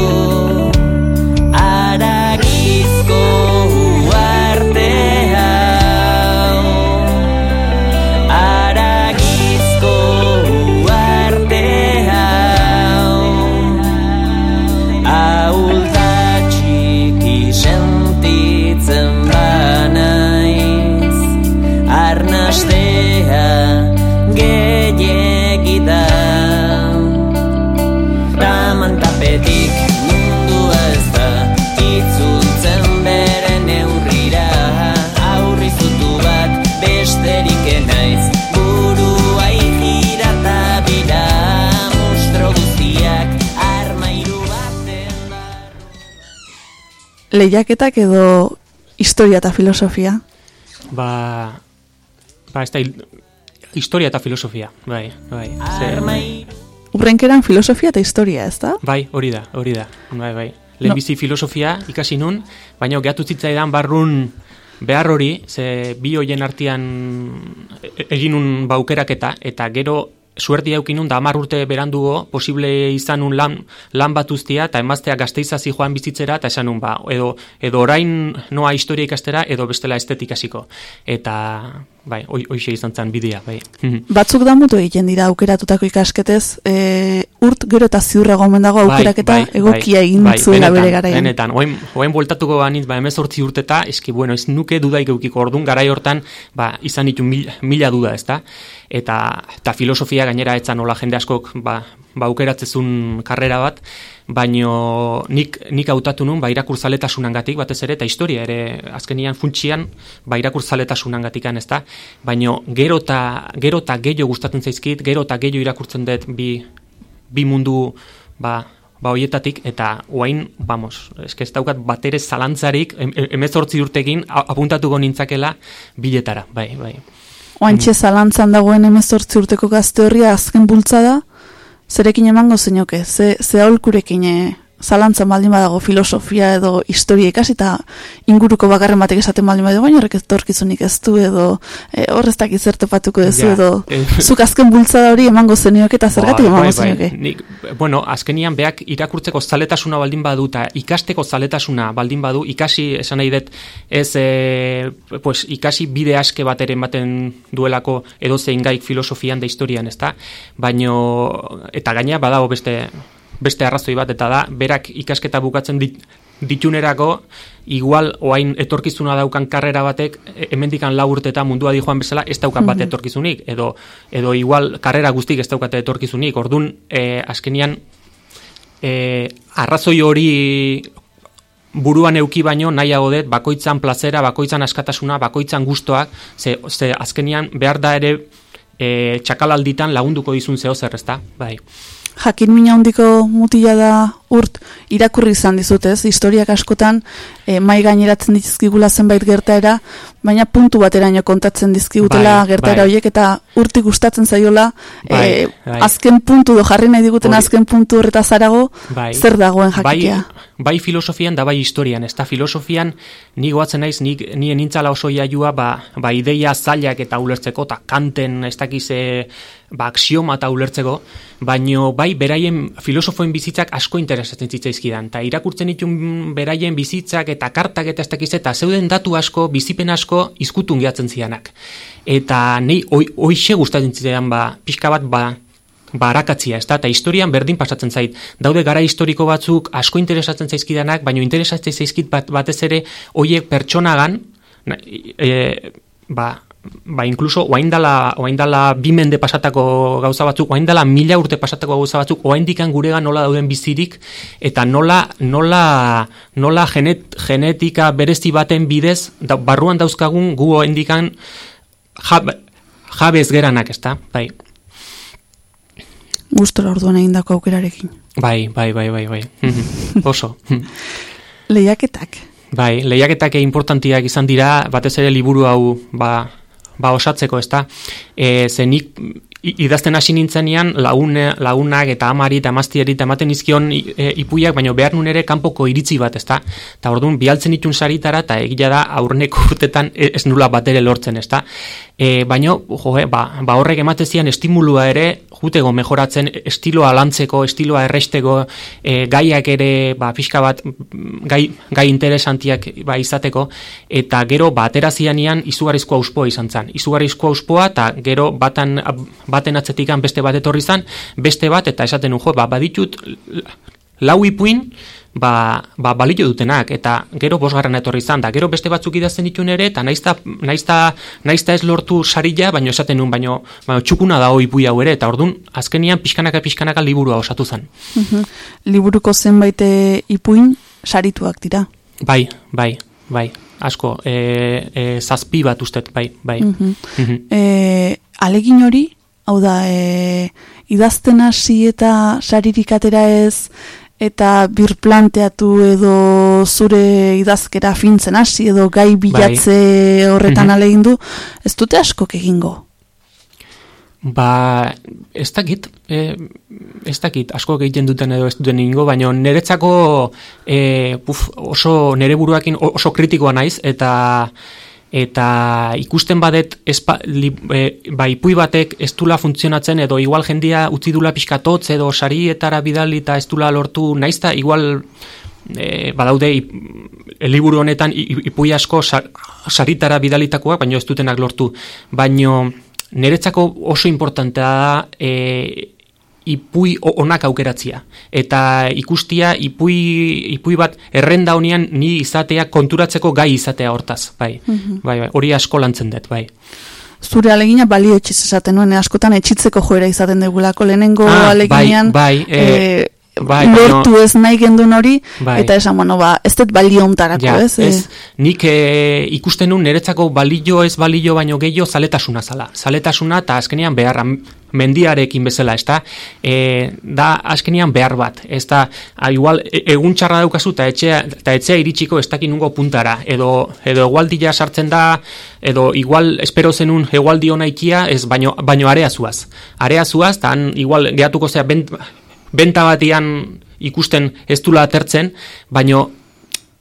Lehiaketak edo historia eta filosofia? Ba, ba ez da, historia eta filosofia, bai, bai. Ze, Urrenkeran filosofia eta historia, ez da? bai, hori da, hori da, bai, bai. Lehenbizi filosofia ikasi nun, baina gehatu zitzaidan barrun behar hori, ze bi hoien artean e- egin nun baukeraketa, eta gero suerti eukinun da hamar urte berandugo posible izanun lan, lan bat uztia eta emaztea gazteizazi joan bizitzera eta esanun ba, edo, edo orain noa historia ikastera edo bestela estetik hasiko. Eta bai, hoixe izan zen bidea bai. Batzuk da mutu egiten dira aukeratutako ikasketez, e, urt gero eta ziurrago omen dago aukeraketa egokia egin zuela benetan, bere garaian. Benetan, oain, oain bueltatuko banitz, ba, emezortzi urteta, eski, bueno, ez nuke dudaik eukiko orduan, garai hortan, ba, izan ditu mil, mila duda, ezta? Eta, eta filosofia gainera etzan nola jende askok, ba, ba aukeratzezun karrera bat, baino nik, nik hautatu nun, ba, irakurzaletasunangatik batez ere, eta historia ere, azkenian funtsian, ba, irakurzaletasunangatikan, ezta? Baino, gero eta gero eta gehiago gustatzen zaizkit, gero eta gehiago irakurtzen dut bi, bi mundu ba, ba hoietatik eta oain, vamos, eske ez daukat batere zalantzarik em, em- apuntatuko nintzakela biletara, bai, bai. Oantxe zalantzan dagoen emezortzi urteko gazte horria azken bultzada, zerekin emango zeinoke, ze, ze aholkurekin eh, zalantzan baldin badago filosofia edo historia ikasi eta inguruko bakarren batek esaten baldin badago, baina horrek etorkizunik ez du edo e, horreztak izertopatuko duzu Ja, edo eh. zuk azken bultzada hori emango zenioke eta zergatik Bai, emango bai, bai. Nik, bueno, azkenian beak irakurtzeko zaletasuna baldin badu eta ikasteko zaletasuna baldin badu, ikasi esan nahi dut ez e, pues, ikasi bide aske bat ere ematen duelako edo zein gaik filosofian da historian, ezta? Baino, eta gaina badago beste beste arrazoi bat, eta da, berak ikasketa bukatzen dit, ditunerako, igual oain etorkizuna daukan karrera batek, e- hemendikan lau urteta mundua di joan bezala, ez daukan bat etorkizunik, edo, edo igual karrera guztik ez daukate etorkizunik, ordun e, azkenian, e, arrazoi hori buruan euki baino nahiago dut bakoitzan plazera, bakoitzan askatasuna, bakoitzan gustoak, ze, ze azkenian behar da ere e, txakalalditan lagunduko dizun zeo zer, ezta? Bai. Jakin mina handiko mutila da urt irakurri izan dizutez, historiak askotan e, mai gaineratzen dizkigula zenbait gertaera, baina puntu bateraino kontatzen dizkigutela Bai, gertaera bai. horiek eta urti gustatzen zaiola Bai, e, bai. azken puntu do jarri nahi diguten azken puntu horretaz arago Bai. zer dagoen jakitea. Bai, bai filosofian da bai historian, ez da filosofian ni goatzen naiz, ni, ni nintzala oso jaiua ba, ba ideia zailak eta ulertzeko, eta kanten ez dakize ba, axioma eta ulertzeko, baino bai beraien filosofoen bizitzak asko interesatzen zitzaizkidan, eta irakurtzen ditun beraien bizitzak eta kartak eta ez dakize, eta zeuden datu asko, bizipen asko izkutun gehatzen zianak. Eta nei oi, oixe gustatzen zidan ba, pixka bat ba, barakatzia, ez da, eta historian berdin pasatzen zait. Daude gara historiko batzuk asko interesatzen zaizkidanak, baino interesatzen zaizkit bat, batez ere hoiek pertsonagan, na- e, ba, ba, inkluso oaindala, oaindala bi mende pasatako gauza batzuk, oaindala mila urte pasatako gauza batzuk, oaindikan gurega nola dauden bizirik, eta nola, nola, nola genet, genetika berezi baten bidez, da, barruan dauzkagun gu oaindikan jab, jabez geranak, ez da? Bai. Gustora orduan egindako aukerarekin. Bai, bai, bai, bai, bai. Mhm. Oso. Lehiaketak. Bai, lehiaketak importantiak izan dira, batez ere liburu hau ba, ba osatzeko, ezta? E, ze nik i- idazten hasi nintzenean lagune, lagunak eta amari eta amaztieri eta ematen izkion e, ipuiak, baino behar nun ere kanpoko iritzi bat, ezta? Eta orduan bialtzen itun saritara eta egia da aurreneko urtetan e- ez nula bat ere lortzen, ezta? E, baino, jo, e, ba, ba horrek ematen zian estimulua ere jutego mejoratzen estiloa lantzeko, estiloa erresteko, e, gaiak ere ba, pixka bat mm, gai, gai interesantiak ba, izateko, eta gero ba, atera zianian izugarrizko auspoa izan zen. Izugarrizko auspoa eta gero batan, baten atzetikan beste bat etorri zen, beste bat eta esaten jo, ba, baditut lau ipuin, ba, ba balio dutenak, eta gero bosgarren etorri izan da, gero beste batzuk idazten ditun ere, eta naizta, naizta, naizta ez lortu sarila, baino esaten nun, baino, baino txukuna da hoi hau ere, eta ordun azkenian pixkanaka pixkanaka liburua osatu zen. Mhm. Liburuko zenbait e, ipuin sarituak dira. Bai, bai, bai, asko, e, e, zazpi bat ustet, bai, bai. Mhm. Mhm. e, alegin hori, hau da, e, idazten hasi eta saririk atera ez, eta birplanteatu edo zure idazkera fintzen hasi edo gai bilatze horretan Mhm. alegin du, ez dute askok egingo. Ba, ez dakit, e, ez dakit, asko egiten duten edo ez duten ingo, baina niretzako e, puf, oso nere buruakin oso kritikoa naiz, eta eta ikusten badet espa, li, e, ba, ipui batek ez dula funtzionatzen edo igual jendia utzi dula pixkatotz edo sarietara bidali eta ez dula lortu naizta igual e, badaude ip, liburu honetan ipui asko sa- saritara bidalitakoak, baino ez dutenak lortu. Baino niretzako oso importantea da e, ipui onak aukeratzia. Eta ikustia ipui, ipui bat errenda honean ni izatea konturatzeko gai izatea hortaz. Bai, bai, bai, hori asko lantzen dut, bai. Zure alegina balio etxiz esaten nuen, askotan etxitzeko joera izaten degulako, lehenengo Ah, aleginean bai, bai, eh, eh, bai, lortu baino- ez nahi gendun hori, Bai. eta esan, bueno, ba, ez dut balio ontarako, Ja, ez? ez, nik e, ikusten nun niretzako balio ez balio baino gehiago zaletasuna zala. Zaletasuna eta azkenean beharra mendiarekin bezala, ez da, e, da azkenean behar bat, ez da, a, igual, e, egun txarra daukazu eta etxea, eta etxea iritsiko ez dakin nungo puntara, edo, edo egualdia sartzen da, edo igual espero zenun egualdi ona ikia, ez baino, baino area zuaz. Area zuaz, eta han igual gehatuko zea bent, benta batian ikusten ez dula atertzen, baino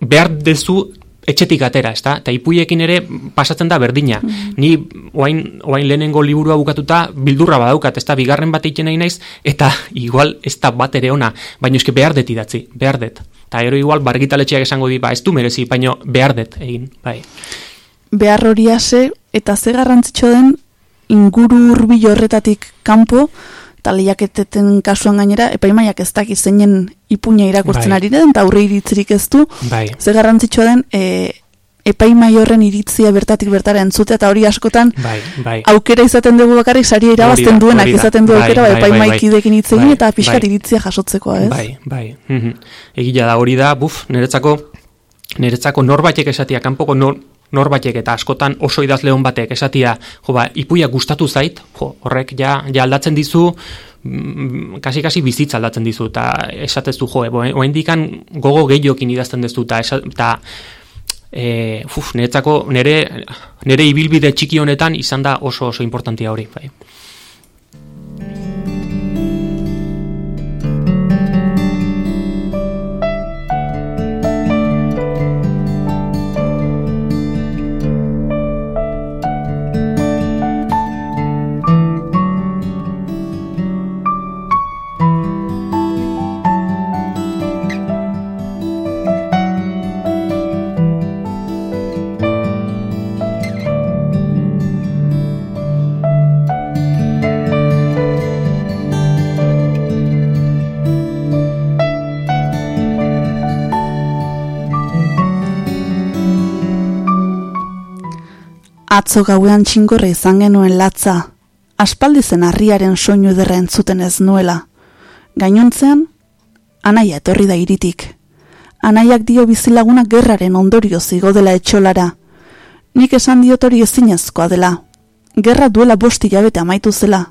behar dezu etxetik atera, ezta? Eta ipuiekin ere pasatzen da berdina. Ni oain, oain lehenengo liburua bukatuta bildurra badaukat, ezta? Bigarren bat egiten nahi naiz, eta igual ez da bat ere ona, baino eske behar dut idatzi, behar dut. Eta ero igual bargitaletxeak esango di, ba, ez du merezi, baino behar dut egin, bai. behar hori ase, eta ze garrantzitsu den inguru hurbil horretatik kanpo, eta lehiaketeten kasuan gainera, epaimaiak ez daki zeinen ipuña irakurtzen Bai. ari den, eta aurre iritzirik ez du, Bai. ze garrantzitsua den e, epaimai horren iritzia bertatik bertara entzutea, eta hori askotan Bai, bai. aukera izaten dugu bakarrik saria irabazten duenak izaten du Bai, aukera, bai, bai, bai, epaimai bai. hitz egin eta pixkat iritzia jasotzekoa, ez? Bai, bai. Mhm. Egia da hori da, buf, niretzako niretzako norbaitek esatia kanpoko nor, norbaitek eta askotan oso idazleon batek esatia, jo ba, ipuia gustatu zait, jo, horrek ja, ja aldatzen dizu mm, kasi kasi bizitza aldatzen dizu eta esatezu jo, e, oraindikan gogo gehiokin idazten dezu eta eta e, uf, niretzako nire, nire ibilbide txiki honetan izan da oso oso importantia hori, bai. Atzo gauean txingorra izan genuen latza, aspaldi zen harriaren soinu ederra entzuten ez nuela. Gainontzean, anaia etorri da iritik. Anaiak dio bizilagunak gerraren ondorio zigo dela etxolara. Nik esan diot hori ezinezkoa dela. Gerra duela bosti jabete amaitu zela.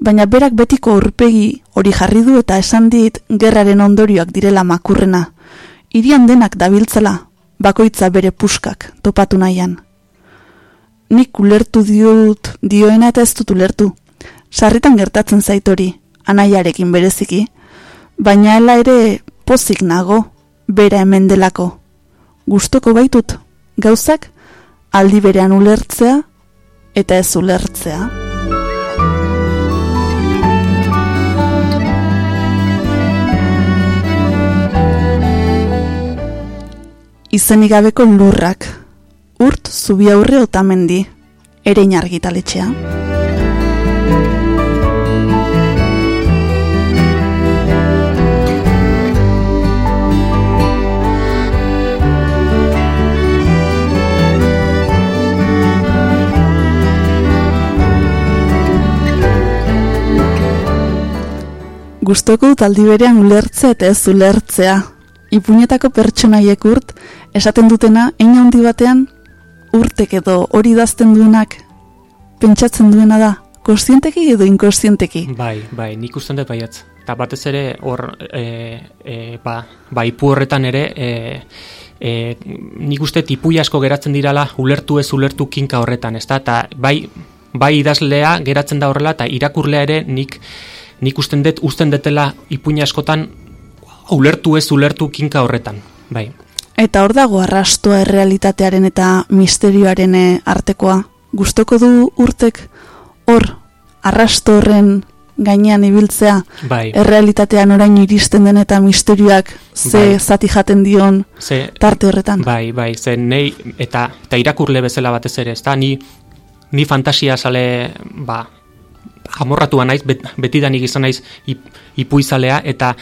Baina berak betiko urpegi hori jarri du eta esan dit gerraren ondorioak direla makurrena. Irian denak dabiltzela, bakoitza bere puskak topatu nahian nik ulertu diut dioena eta ez dut ulertu. Sarritan gertatzen zait hori, anaiarekin bereziki, baina ela ere pozik nago, bera hemen delako. Gustoko baitut, gauzak aldi berean ulertzea eta ez ulertzea. Izenik gabeko lurrak, urt zubi aurre otamendi, erein argitaletxea. Gustoko dut aldi berean ulertzea eta ez ulertzea. Ipuñetako pertsonaiek urt, esaten dutena, ein handi batean, urtek edo hori dazten duenak, pentsatzen duena da, kostienteki edo inkostienteki. Bai, bai, nik usten dut baietz. Eta batez ere, hor, e, e, ba, ba, ipu horretan ere, e, e, nik uste tipui asko geratzen dirala ulertu ez ulertu kinka horretan, ezta? Eta bai, bai idazlea geratzen da horrela, eta irakurlea ere nik, nik usten dut, usten detela ipuina askotan ulertu ez ulertu kinka horretan, bai. Eta hor dago arrastoa errealitatearen eta misterioaren eh, artekoa. Gustoko du urtek hor arrasto horren gainean ibiltzea, Bai, errealitatean orain iristen den eta misterioak ze Bai. zati jaten dion ze, tarte horretan. Bai, bai, ze nei, eta, eta irakurle bezala batez ere, ezta? Ni, ni fantasia sale, ba, amorratua naiz, bet, betidanik izan naiz ip, ipuizalea, eta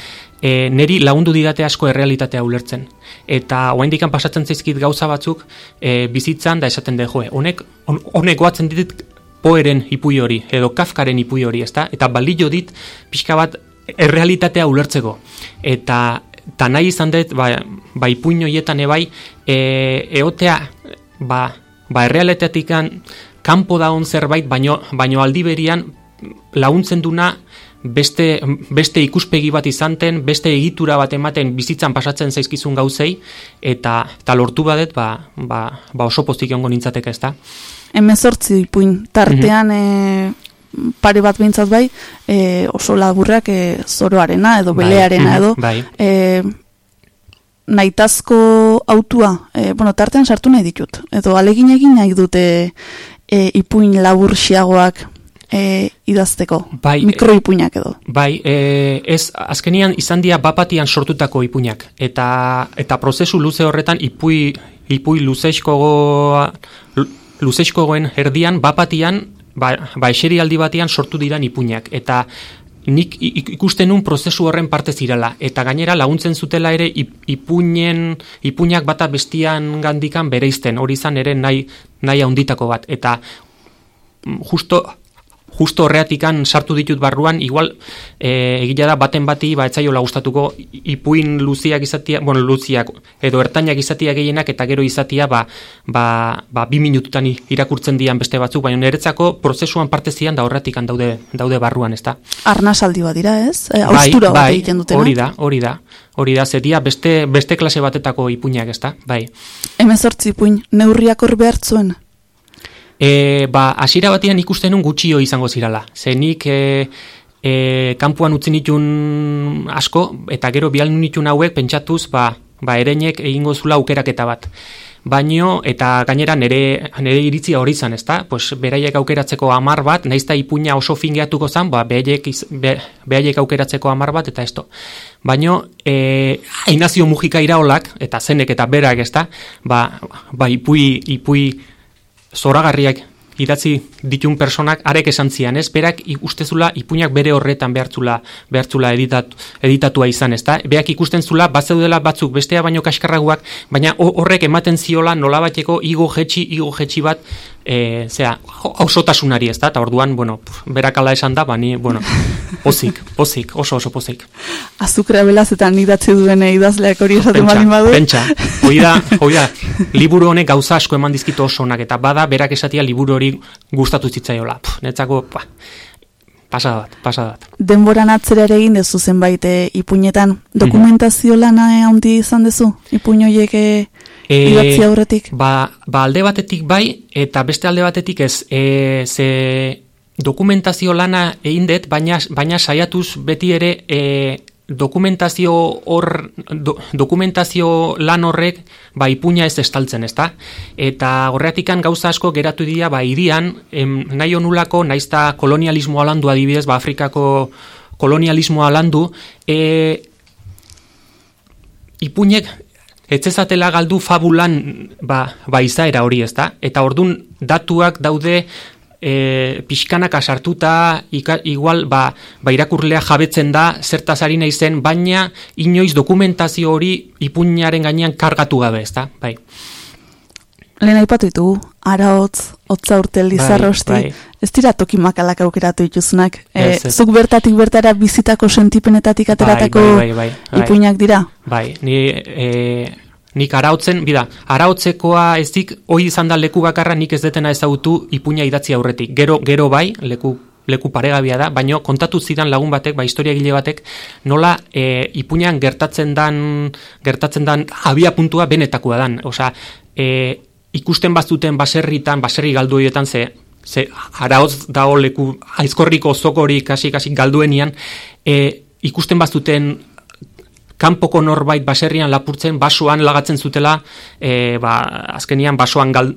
e, neri lagundu didate asko errealitatea ulertzen. Eta oaindikan pasatzen zaizkit gauza batzuk e, bizitzan da esaten de joe, honek, hon- honek goatzen dit poeren ipui hori, edo kafkaren ipui hori, ezta? Eta balio dit pixka bat errealitatea ulertzeko. Eta eta nahi izan dut, ba, ba ipuin horietan ebai, e, eotea, ba, ba errealitateatikan kanpo daun zerbait, baino, baino aldi berian laguntzen duna beste, beste ikuspegi bat izanten, beste egitura bat ematen bizitzan pasatzen zaizkizun gauzei, eta, eta lortu badet, ba, ba, ba oso pozik egongo nintzateke ez da. Hemezortzi ipuin, tartean Mhm. e, pare bat behintzat bai, e, oso laburrak e, zoroarena edo Bai, belearena mhm, edo, bai. e, naitazko autua, e, bueno, tartean sartu nahi ditut, edo alegin egin nahi dute e, ipuin labur xiagoak e, idazteko, Bai, mikroipuinak edo. Bai, e, ez azkenian izan dira bapatian sortutako ipuinak. Eta eta prozesu luze horretan ipui ipui luzexkogoa lu- luzexkogoen erdian bapatian ba, ba eserialdi batean sortu diran ipuinak. Eta nik ikusten nun prozesu horren parte zirala. Eta gainera laguntzen zutela ere ip- ipuinen ipuinak bata bestian gandikan bereizten. Hori izan ere nahi nahi handitako bat. Eta justo justo horreatikan sartu ditut barruan, igual e, egila da baten bati ba etzaiola gustatuko ipuin luziak izatia, bueno, luziak edo ertainak izatia gehienak eta gero izatia ba, ba, ba bi minututan irakurtzen dian beste batzuk, baina niretzako prozesuan parte zian da horretikan daude daude barruan, ezta? Arnasaldi bat dira, ez? E, austura bat egiten dutena. Bai, hori da, hori da. Hori da, zedia beste, beste klase batetako ipuinak, ezta? Bai. Hemezortzi ipuin, neurriak hor behar zuen. E, ba, hasiera batean ikusten nun gutxio izango zirala. Ze nik e, e, kanpoan utzi nitun asko, eta gero bial nitun hauek pentsatuz, ba, ba ereinek egingo zula aukeraketa bat. Baino, eta gainera nere, nere iritzia hori izan, ezta? Pues, beraiek aukeratzeko amar bat, naizta ipuina oso fingeatuko zan, ba, beraiek, be, beraiek aukeratzeko amar bat, eta esto. Baino, e, Ainazio Mujika iraolak, eta zenek eta berak, ezta? Ba, ba ipui, ipui zoragarriak idatzi ditun personak arek esan zian, ez? Berak i- ustezula ipuinak bere horretan behartzula behartzula editatu, editatua izan, ezta? Beak ikusten zula bazeudela batzuk bestea baino kaskarraguak, baina ho- horrek ematen ziola nolabaiteko igo jetxi, igo jetxi bat e, zera, osotasunari, ezta? Ta orduan, bueno, pf, berak ala esan da, bani, bueno, pozik, pozik, oso oso pozik. Azukra belazetan idatzi duen idazleak hori esaten baldin badu. pentsa, hoi da, hoi da, liburu honek gauza asko eman dizkitu oso onak, eta bada berak esatia liburu hori gustatu zitzaiola. Pff, netzako, pa, pasada bat, pasada bat. Denboran atzera ere egin dezu zenbait e, ipuinetan. Dokumentazio lana e, handi izan dezu? Ipuin horiek e, E, idatzi aurretik? Ba, ba alde batetik bai, eta beste alde batetik ez, e, ze dokumentazio lana egin dut, baina, baina saiatuz beti ere e, dokumentazio hor do, dokumentazio lan horrek ba ipuina ez estaltzen, ezta? Eta horretikan gauza asko geratu dira ba irian, em, nahi onulako naizta kolonialismoa landu adibidez, ba Afrikako kolonialismoa landu, e, ipuinek etzezatela galdu fabulan ba, ba izaera hori, ezta? Eta ordun datuak daude e, pixkanaka sartuta, igual ba, ba irakurlea jabetzen da zertaz ari naizen, baina inoiz dokumentazio hori ipuinaren gainean kargatu gabe, ezta? Bai. Lehen aipatu ditugu, araotz, hotza urte, lizarrosti, bai. ez dira toki makalak aukeratu dituzunak. E, zuk bertatik bertara bizitako sentipenetatik ateratako bai, bai, bai, bai. ipuinak dira? Bai, ni, e, nik arautzen, bida, arautzekoa ez dik, hoi izan da leku bakarra nik ez detena ezagutu ipuina idatzi aurretik. Gero, gero bai, leku leku paregabia da, baino kontatu zidan lagun batek, ba historiagile batek, nola e, ipuinan gertatzen dan gertatzen dan abia puntua benetakoa dan. Osea, e, ikusten bazuten baserritan, baserri galdu horietan ze ze araotz dago leku aizkorriko zokori kasi kasi galduenian, e, ikusten bazuten kanpoko norbait baserrian lapurtzen, basoan lagatzen zutela, e, ba, azkenian basoan gal,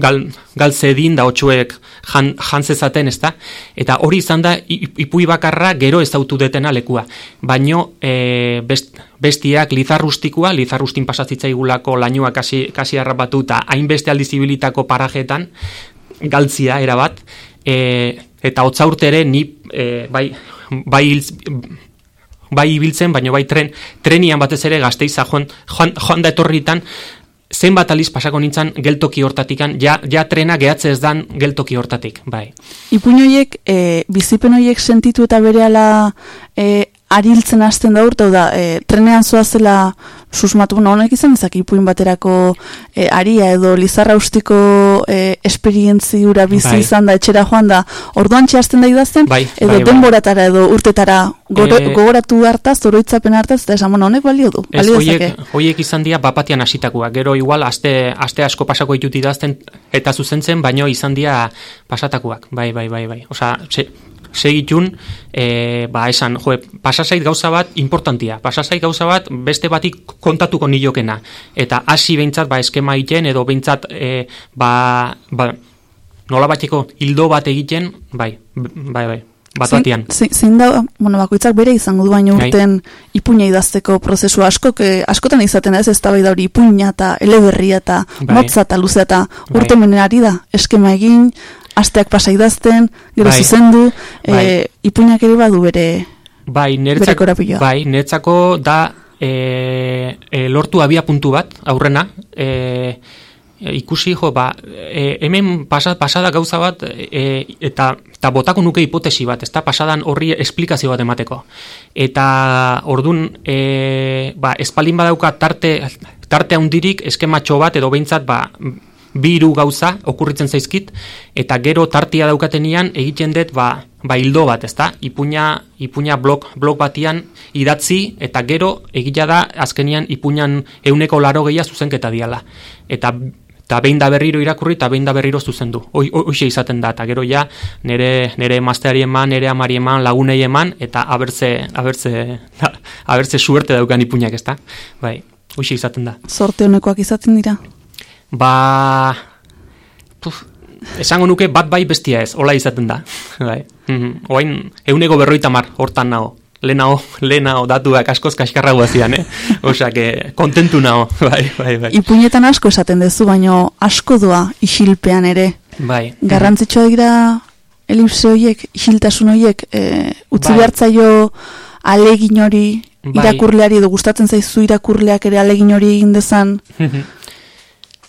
gal, galtzedin da otxuek jan, jantzezaten, ezta? Eta hori izan da ipui bakarra gero ezautu detena lekua. Baino e, best, bestiak lizarrustikoa, lizarrustin pasatitzaigulako lainua kasi, kasi harrapatu eta hainbeste aldizibilitako parajetan, galtzia erabat, e, eta hotzaurte ere ni e, bai, bai hiltz- bai ibiltzen, baino bai tren, trenian batez ere gazteiza joan, joan, joan da etorritan, zenbat aliz pasako nintzen geltoki hortatikan, ja, ja trena gehatze ez dan geltoki hortatik, bai. Ipuin horiek, e, bizipen horiek sentitu eta berehala e, ariltzen hasten da urte, da, e, trenean zoazela susmatu, no, honek izan ezak ipuin baterako e, aria edo lizarra ustiko e, esperientzi ura bizi Bai. izan da, etxera joan da, orduan hasten da idazten, Bai, edo bai, bai. denboratara edo urtetara goro, E, gogoratu hartaz, oroitzapen hartaz, eta esan, bueno, honek balio du, Ez, balio hoiek, dezake. hoiek izan dira bapatian hasitakoak. Gero igual aste, aste asko pasako ditut idazten eta zuzentzen, baino izan dira pasatakoak. Bai, bai, bai, bai. Osa, se, segitun, e, ba, esan, jo, pasasait gauza bat importantia. Pasasait gauza bat beste batik kontatuko nilokena. Eta hasi behintzat, ba, eskema egiten, edo behintzat, e, ba, ba, nola bateko hildo bat egiten, bai, bai, bai, bat. Zein, zein- da, bueno, bakoitzak bere izango du baino Bai. urten ipuina idazteko prozesu asko, que, askotan izaten da ez, ez da hori ipuina eta eleberria eta Bai. motza eta luzea eta Bai. urte ari da, eskema egin, asteak pasa idazten, gero Bai. zuzendu, Bai. e, ipuinak ere badu bere, Bai, Bere korapiloa. bai, niretzako da e, e, lortu abia puntu bat, aurrena, e, ikusi, jo, ba, e, hemen pasa, pasada gauza bat, e, eta, eta botako nuke hipotesi bat, ezta pasadan horri esplikazio bat emateko. Eta ordun e, ba, espaldin badauka tarte, tarte handirik eskematxo bat, edo behintzat, ba, bi hiru gauza okurritzen zaizkit eta gero tartia daukatenian egiten dut ba, ba hildo bat, ezta? Ipuña ipuña blog blog batian idatzi eta gero egia da azkenian ipuñan euneko laro gehiago zuzenketa diala. Eta eta behin da berriro irakurri eta behin da berriro zuzendu. Hoi hoixe izaten da eta gero ja nere nere emazteari eman, nere amari eman, lagunei eman eta abertze abertze abertze suerte daukan ipuñak, ezta? Bai, hoixe izaten da. sorte honekoak izaten dira. Ba... Puf, esango nuke bat bai bestia ez, hola izaten da. bai. Mhm. Oain, euneko berroita mar, hortan nago. Lehenao, lehenao datuak askoz kaskarra guazian, eh? Osa, que kontentu nago, bai, bai, bai. Ipuinetan asko esaten dezu, baino asko doa isilpean ere. Bai. Garrantzitsua dira elipse horiek, isiltasun horiek, e, utzi Bai. behartzaio alegin hori Bai. irakurleari edo gustatzen zaizu irakurleak ere alegin hori egin dezan.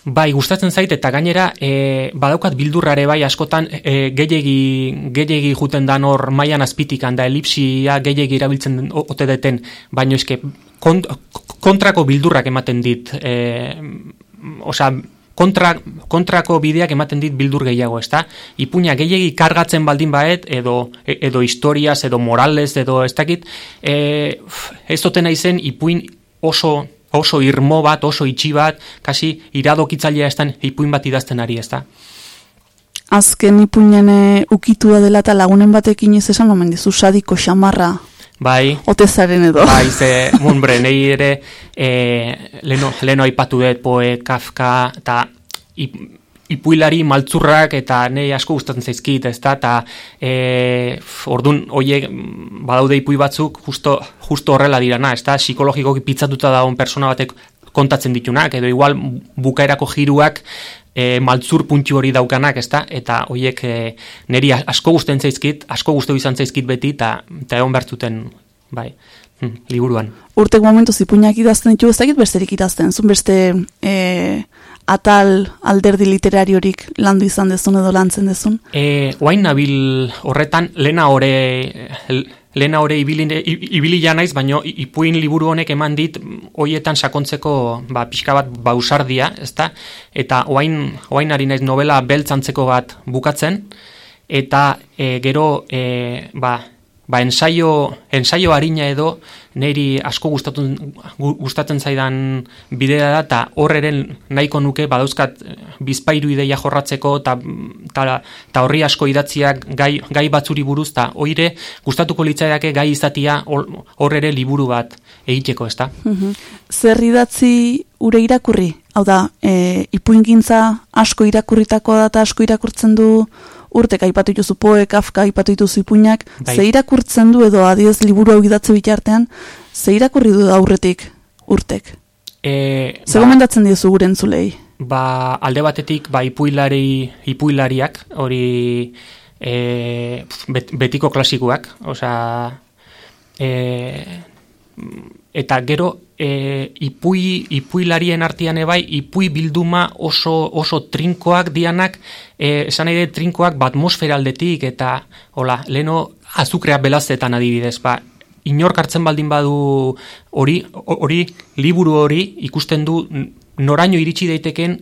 Bai, gustatzen zait eta gainera e, badaukat bildurrare bai askotan e, gehiegi gehiegi juten dan hor mailan azpitikan da elipsia gehiegi erabiltzen ote deten, baino eske kont, kontrako bildurrak ematen dit. E, osea, kontra, kontrako bideak ematen dit bildur gehiago, ezta? Ipuña gehiegi kargatzen baldin baet, edo, edo historias, edo morales, edo ez dakit, e, ez dutena izen ipuin oso oso irmo bat, oso itxi bat, kasi iradokitzailea estan ipuin bat idazten ari, ezta? Azken ipuinen e, ukitua dela eta lagunen batekin ez esan omen dizu sadiko xamarra Bai, otezaren edo. bai, ze, hombre, nahi ere, e, leno, leno aipatu dut, poe, kafka, eta ipuilari maltzurrak eta nei asko gustatzen zaizkit, ezta? Ta eh ordun hoiek mm, badaude ipui batzuk justo justo horrela dirana, ezta? Psikologikoki pitzatuta dagoen persona batek kontatzen ditunak edo igual bukaerako jiruak e, maltzur puntu hori daukanak, ezta? Eta hoiek e, neri asko gustatzen zaizkit, asko gustatu izan zaizkit beti eta eta egon bertzuten, bai, hm, liburuan. Urtek momentu zipuinak idazten ditu ez dakit besterik idazten, zun beste e, atal alderdi literariorik landu izan dezun edo lantzen dezun. E, oain nabil horretan, lena ore, lena ore ibili, ibili ja naiz, baino ipuin liburu honek eman dit hoietan sakontzeko ba, pixka bat bausardia, ezta? Eta oain, oain ari naiz novela beltzantzeko bat bukatzen, eta e, gero e, ba, ba ensaio, ensaio harina edo niri asko gustatzen, gu- gustatzen zaidan bidea da eta hor ere nahiko nuke badauzkat eh, bizpairu ideia jorratzeko eta ta, ta horri asko idatziak gai, gai batzuri buruz eta hoire gustatuko litzaidake gai izatia hor hor ere liburu bat egiteko, ezta? Mhm. Zer idatzi ure irakurri? Hau da, e, ipuingintza asko irakurritakoa da eta asko irakurtzen du urtek aipatu dituzu poe, kafka aipatu dituzu ipuinak, Bai. ze irakurtzen du edo adiez liburu hau idatze bitartean, ze irakurri du aurretik urtek? E, Ze ba- gomendatzen diozu gure entzulei? ba, alde batetik ba, ipuilari, ipuilariak, hori e, bet, betiko klasikoak, osea, e, eta gero e, ipui, ipuilarien artean ebai, ipui bilduma oso, oso trinkoak dianak, e, esan dut trinkoak ba, atmosfera aldetik, eta hola, leno azukrea belazetan adibidez, ba, inork hartzen baldin badu hori, hori liburu hori ikusten du noraino iritsi daiteken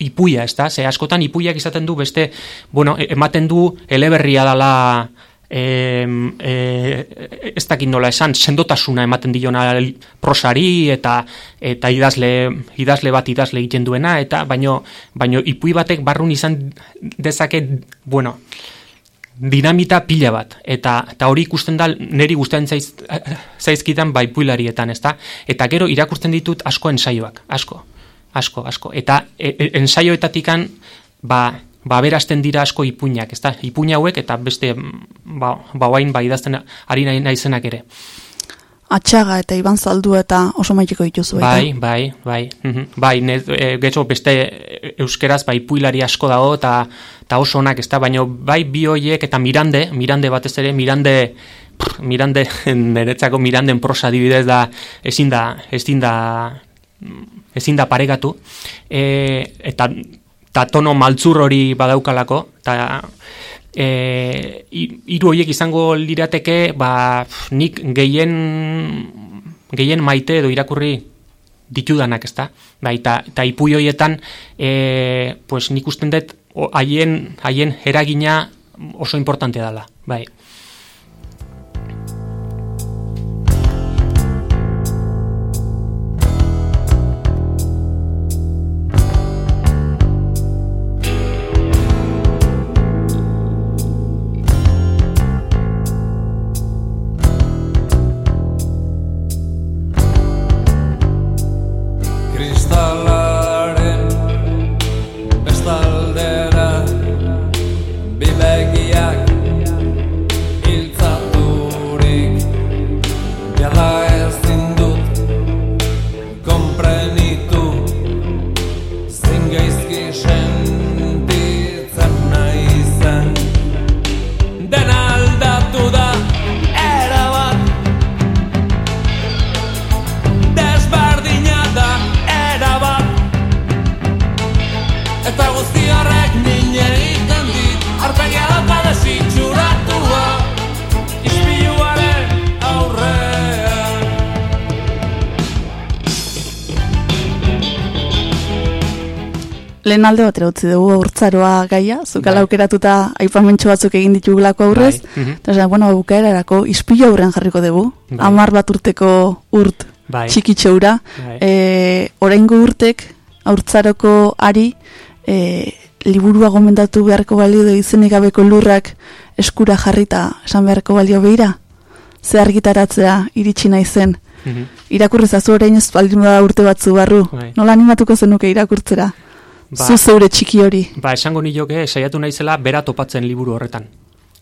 ipuia, ez da? Ze askotan ipuiak izaten du beste, bueno, e- ematen du eleberria dala e, e, ez dakit nola esan, sendotasuna ematen diona prosari eta eta idazle, idazle bat idazle egiten duena, eta baino, baino ipui batek barrun izan dezake, bueno, dinamita pila bat eta eta hori ikusten da neri gustatzen zaiz, zaizkidan bai puilarietan, ezta? Eta gero irakurtzen ditut asko ensaioak, asko. Asko, asko. Eta e, e, ensaioetatikan ba ba berazten dira asko ipuinak, ezta? Ipuina hauek eta beste mm, ba ba orain ba idazten ari nahi naizenak ere. Atxaga eta Iban Zaldu eta oso maiteko dituzu. baita. Bai, bai, bai. mhm. Bai, ne, e, getxo beste euskeraz bai puilari asko dago eta eta oso onak, ezta, baino bai bi hoiek eta Mirande, Mirande batez ere, Mirande Mirande niretzako Miranden prosa adibidez da ezin da ezin da ezin da paregatu. E, eta ta tono maltzur hori badaukalako eta e, hi- hiru horiek izango lirateke ba nik gehien gehien maite edo irakurri ditudanak, ezta? Bai, eta eta ipui hoietan e, pues nik usten dut haien haien eragina oso importante dela, bai. Lehen alde batera utzi dugu urtzaroa gaia, zukala Bai. aukeratuta aipamentxo batzuk egin ditugulako aurrez. Bai. Eta esan, bueno, bukaerarako ispilu aurrean jarriko dugu. Bai. Amar bat urteko urt Bai. txikitxoura. Bai. E, oraingo urtek, aurtzaroko ari, e, liburua gomendatu beharko balio izenik gabeko lurrak eskura jarrita esan beharko balio behira. Ze argitaratzea iritsi naizen. Mhm. Irakurri zazu orain ez baldin urte batzu barru. Bai. Nola animatuko zenuke irakurtzera? Ba- Zu zeure txiki hori. Ba, esango nioke saiatu naizela bera topatzen liburu horretan.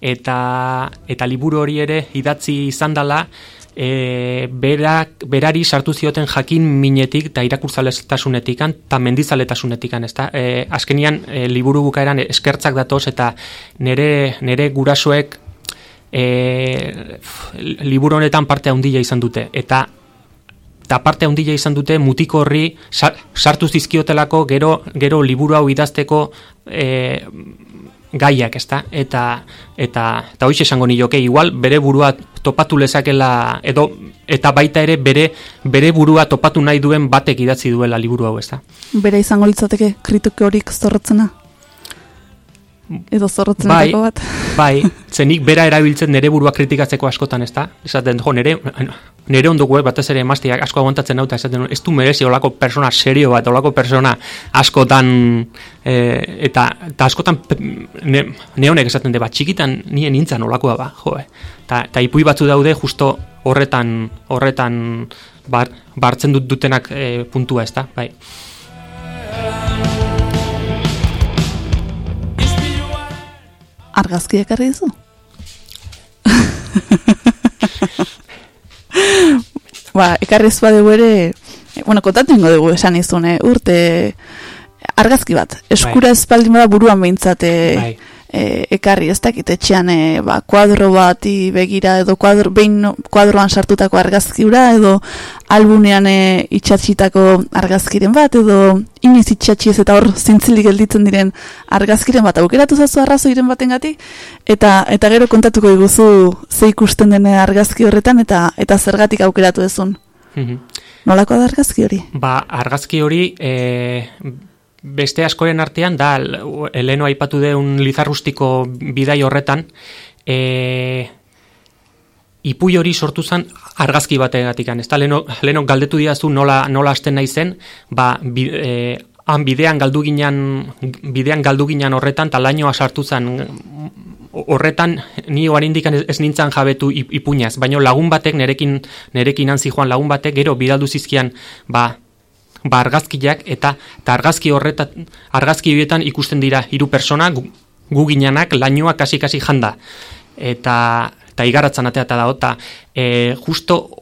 Eta eta liburu hori ere idatzi izan dela e, berak, berari sartu zioten jakin minetik eta irakurtzaletasunetikan eta mendizaletasunetikan, ezta? E, azkenian e, liburu bukaeran eskertzak datoz eta nere, nere gurasoek e, liburu honetan parte handia izan dute eta eta parte handia izan dute mutiko horri sa- sartu zizkiotelako gero gero liburu hau idazteko e, gaiak, ezta? Eta eta eta hoiz esango nioke igual bere burua topatu lezakela edo eta baita ere bere bere burua topatu nahi duen batek idatzi duela liburu hau, ezta? Bera izango litzateke kritike horik Edo zorrotzenetako bat? Bai, zenik bera erabiltzen nere burua kritikatzeko askotan, ezta? Esaten, jo, nere ondoko eh, batez ere emazteak asko aguantatzen nauta, esaten, ez du merezi olako persona serio bat, olako persona askotan, eh, eta, eta askotan ne, neonek esaten de, bat txikitan nien nintzen olakoa ba, jo, eh. Ta, ta ipui batzu daude justo horretan, horretan bar, bartzen dut dutenak eh, puntua, ezta? Bai. Argazki ekarri dizu? ba, ekarri ez badegu ere, eh, bueno, kontatu ingo dugu esan izun, eh, urte argazki bat. Eskura ez baldin bada buruan behintzat, eh, Bai. E, ekarri ez dakit etxean e, ba, kuadro bati begira edo kuadro, behin no- kuadroan sartutako argazkiura edo albunean e, itxatxitako argazkiren bat edo inoiz itxatxiez eta hor zintzilik gelditzen diren argazkiren bat aukeratu zazu arrazoiren batengatik eta eta gero kontatuko diguzu ze ikusten den argazki horretan eta eta zergatik aukeratu dezun. Mhm. Nolako da argazki hori? Ba, argazki hori e, beste askoren artean da Eleno aipatu deun lizarrustiko bidai horretan e, ipui hori sortu zen argazki bategatik. Ez da, leno, leno galdetu diazu nola, nola hasten nahi zen ba, bi, e, han bidean galdu ginen bidean galdu ginen horretan talainoa sartu zen. Horretan ni oraindik ez, ez nintzan jabetu ip- ipuñaz, baino lagun batek nerekin nerekin hantzi joan lagun batek gero bidaldu zizkian ba ba argazkiak eta eta argazki horretan argazki horietan ikusten dira hiru persona gu, gu ginanak lainoa kasi kasi janda. Eta eta igaratzen atea da eta e, justo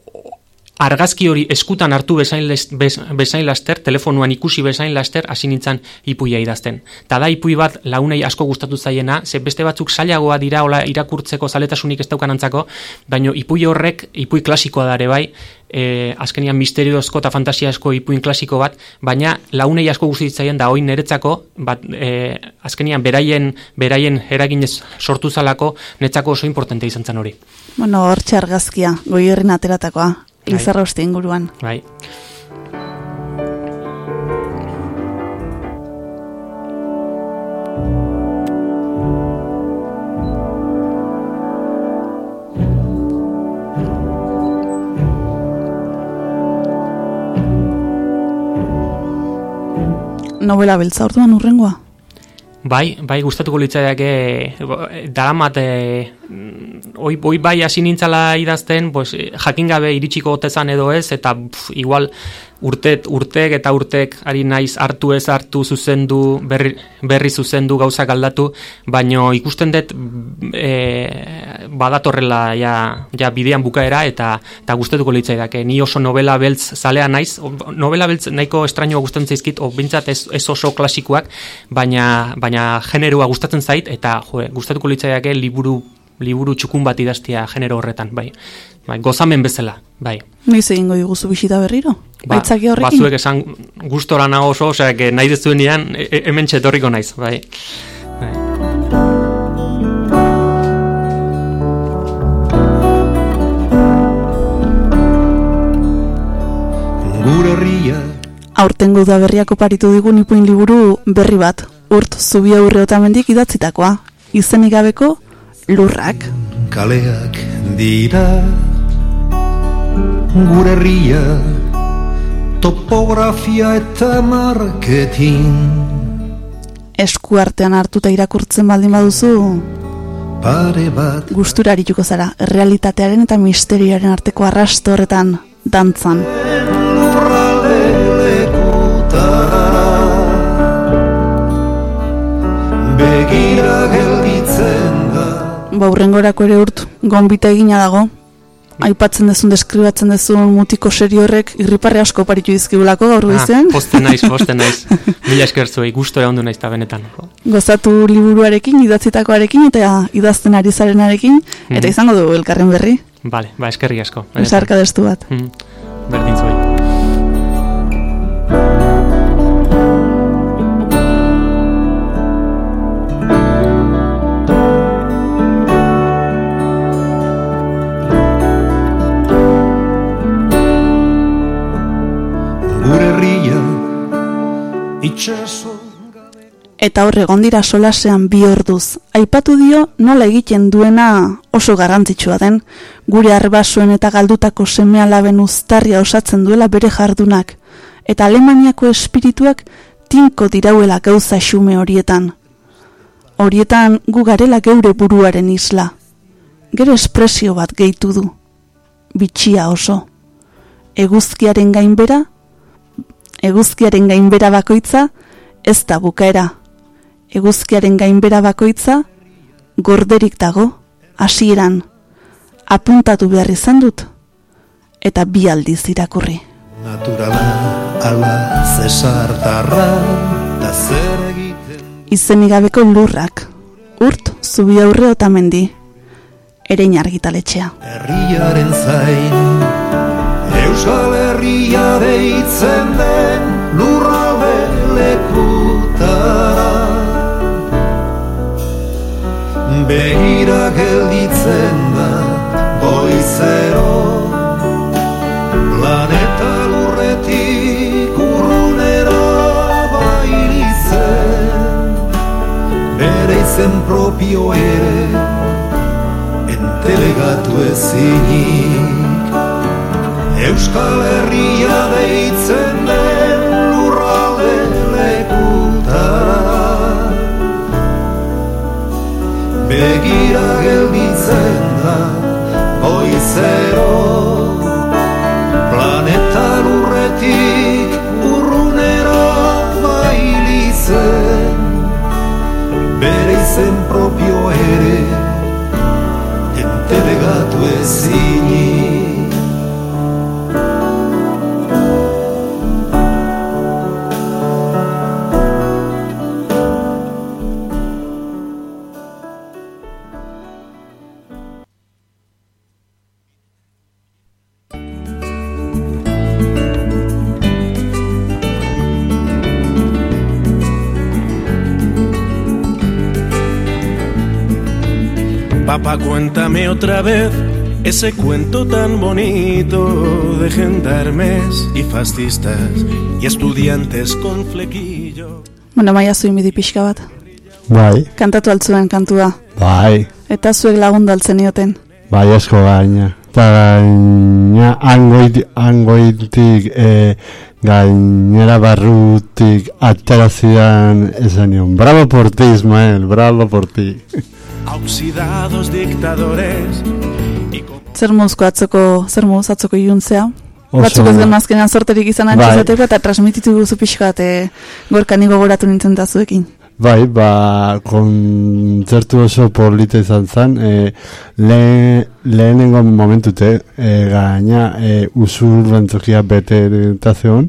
argazki hori eskutan hartu bezain, les- bez- bezain laster, telefonuan ikusi bezain laster, hasi nintzen ipuia idazten. Ta da ipui bat launei asko gustatu zaiena, ze beste batzuk zailagoa dira hola irakurtzeko zaletasunik ez daukan antzako, baino ipui horrek, ipui klasikoa dare bai, e, azkenian misteriozko eta fantasiasko ipuin klasiko bat, baina launei asko guztitzaien da oin niretzako, bat, e, azkenian beraien, beraien eraginez sortu zalako, netzako oso importante izan zen hori. Bueno, hortxe argazkia, goierrin ateratakoa, Lizarra inguruan. Bai. Novela beltza orduan urrengoa. Bai, bai gustatuko litzaiake daramat e, oi, oi bai hasi nintzala idazten, pues, jakin gabe iritsiko otezan edo ez, eta pf, igual urtet, urtek eta urtek ari naiz hartu ez hartu zuzendu, berri, berri zuzendu gauzak aldatu, baino ikusten dut e, badatorrela ja, ja bidean bukaera eta, eta gustatuko litzaidake. Ni oso novela beltz zalea naiz, novela beltz nahiko estrainoa gustatzen zaizkit, o bintzat ez, ez oso klasikoak, baina, baina generoa gustatzen zait, eta jo, gustatuko litzaidake liburu liburu txukun bat idaztia genero horretan, bai. Bai, gozamen bezala, bai. Noiz egingo diguzu bisita berriro? Ba, Baitzaki horrekin? Batzuek esan gustora nago oso, osea, que nahi dezuenean, e, e- hemen txetorriko naiz, bai. bai. Gure Aurten da berriak oparitu digun ipuin liburu berri bat, urt zubi aurre otamendik idatzitakoa. Izenik gabeko lurrak. kaleak dira Gure herria topografia eta marketing Esku artean hartuta irakurtzen baldin baduzu, Pare bat gustura arituko zara, realitatearen eta misterioaren arteko arrasto horretan dantzan. Begira gelditzen da Ba, urrengorako ere urt, gonbita egina dago. Aipatzen dezun, deskribatzen dezun mutiko serio horrek irriparre asko oparitu dizkigulako gaur goizean. Ah, posten naiz, posten naiz. Mila esker zuei, gustora ondu naiz ta benetan. Gozatu liburuarekin, idatzitakoarekin eta idazten ari zarenarekin, eta Mhm. izango du elkarren berri, Vale, ba, eskerrik asko. esarka destu bat. Mm, Berdin zuei. Eta hor egon dira solasean bi orduz. Aipatu dio nola egiten duena oso garrantzitsua den, gure arbasuen eta galdutako semea laben uztarria osatzen duela bere jardunak, eta Alemaniako espirituak tinko dirauela gauza xume horietan. Horietan gu garela geure buruaren isla. Gero espresio bat gehitu du. Bitxia oso. Eguzkiaren gainbera, eguzkiaren gainbera bakoitza, ez da bukaera. Eguzkiaren gainbera bakoitza, gorderik dago, hasieran. Apuntatu behar izan dut, eta bi aldiz irakurri. naturala ala zesartarra da zer egiten Izenik gabeko lurrak, urt, zubi aurre otamendi, erein argitaletxea. Herriaren zain Euskal Herria deitzen den lurralde lekutara. Begira gelditzen da goizero Planeta lurretik urrunera bailitzen. Bere izen propio ere entelegatu ezinik Euskal Herria deitzen den lurralde lekutara Begira gelditzen da goizero. Planeta lurretik urrunera bailizen Bere izen propio ere entelegatu ezinik Papá, cuéntame otra vez ese cuento tan bonito de gendarmes y fascistas y estudiantes con flequillo. Bueno, maia zuimidi pixka bat. Bai, Kantatu altzuen kantua. bai, Eta zuek lagundu altzen nioten. bai asko gaina. Eta gaina angoit, angoitik e, gainera barrutik atera zidan esan nion. Bravo por ti, Ismael, bravo por ti. Oxidados dictadores Zer muzko atzoko, zer muz atzoko iluntzea. Oso- Batzuk ez gen azkenean sorterik izan Bai. antzizateko eta transmititu duzu pixka bat e, gorka nigo goratu nintzen da zuekin. Bai, ba, kontzertu oso polita izan zen, e, le, lehenengo momentute, e, gaina e, usur bentzokia bete eta zeon,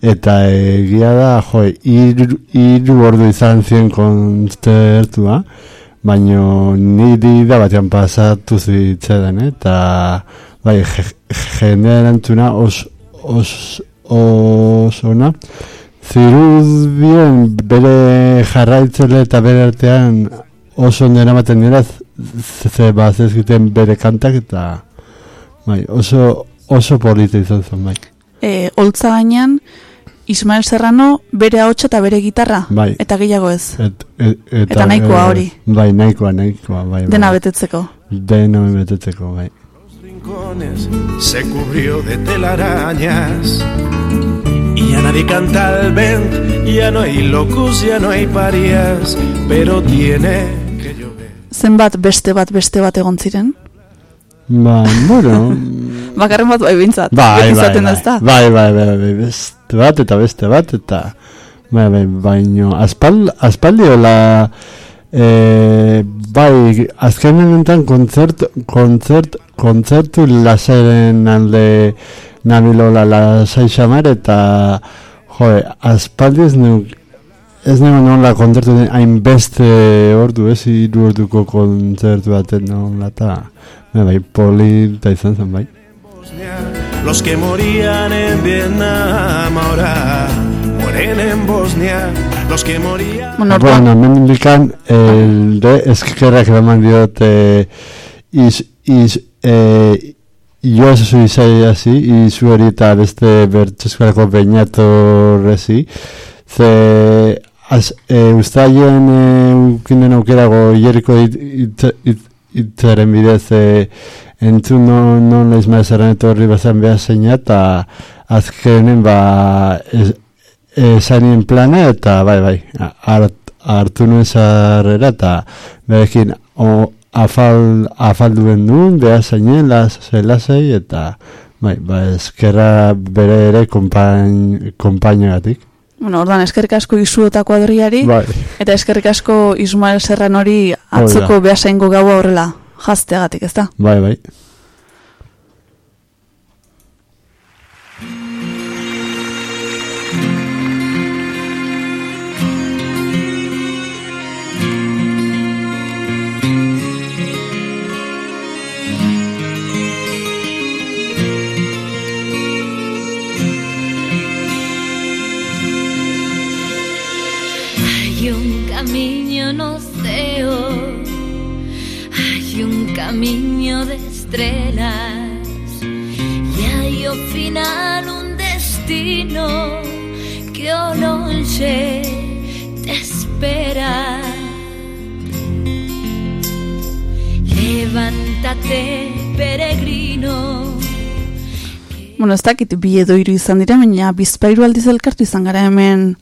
eta egia da, jo, iru, iru ordu izan zien kontzertua, baino niri da batean pasatu zitzaidan, eh? eta bai, je- jende erantzuna os, os, osona, zirudien bere jarraitzele eta bere artean oso ondo eramaten dira z- ze bazezkiten bere kantak eta bai, oso oso polita izan zen bai. E, Oltza gainean, Ismael Serrano bere ahotsa eta bere gitarra. Bai. Eta gehiago ez. Et, et, Eta nahikoa eh, hori. Bai, nahikoa, nahikoa, bai. bai. Dena betetzeko. Dena betetzeko, bai. rincones se cubrió de telarañas. Y ya nadie canta al vent, ya no hay locus, ya no hay parias, pero tiene que llover. Zenbat beste bat beste bat egon ziren? Ba, bueno, Bakarren bat bai bintzat. bai, bai, bai, ezta? bai, bai, bai, bai, beste bat eta beste bat eta bai, bai, baino aspal, aspaldi hola e, bai, azkenen enten kontzert, kontzert, kontzertu lasairen alde nabilola lasai xamar eta jo, aspaldi ez neuk ez nego nola kontzertu den hainbeste ordu, ez hiru orduko kontzertu baten nola eta bai, bai, polita izan zen, bai. Los que morían en Vietnam ahora mueren en Bosnia. Los que morían. Bueno, Bueno, hemen indikan, el de eskerrak eraman diot, eh, iz, iz, eh, jo ez zu izai hasi, izu hori eta beste bertxeskarako beinato rezi, ze, az, e, ustaien e, ukinen aukerago hieriko it, it, it, itzaren bidez e, entzun non, non lehiz maezaren etorri bazan behar zeina eta azkenen ba esanien plana eta bai bai hart, hartu nuen sarrera eta berekin o, afal, afalduen duen behar zeinen lasei eta bai, ba eskerra bere ere konpain, konpainagatik bueno, orduan eskerrik asko izuotako adriari, bai, eta eskerrik asko Ismael Serran hori atzoko behasaingo gaua horrela jazteagatik, ezta? bai, bai camino de estrellas y hay al final un destino que o longe te espera. Levántate, peregrino. Bueno, ez dakit bi edo hiru izan dira, baina bizpairu aldiz elkartu izan gara hemen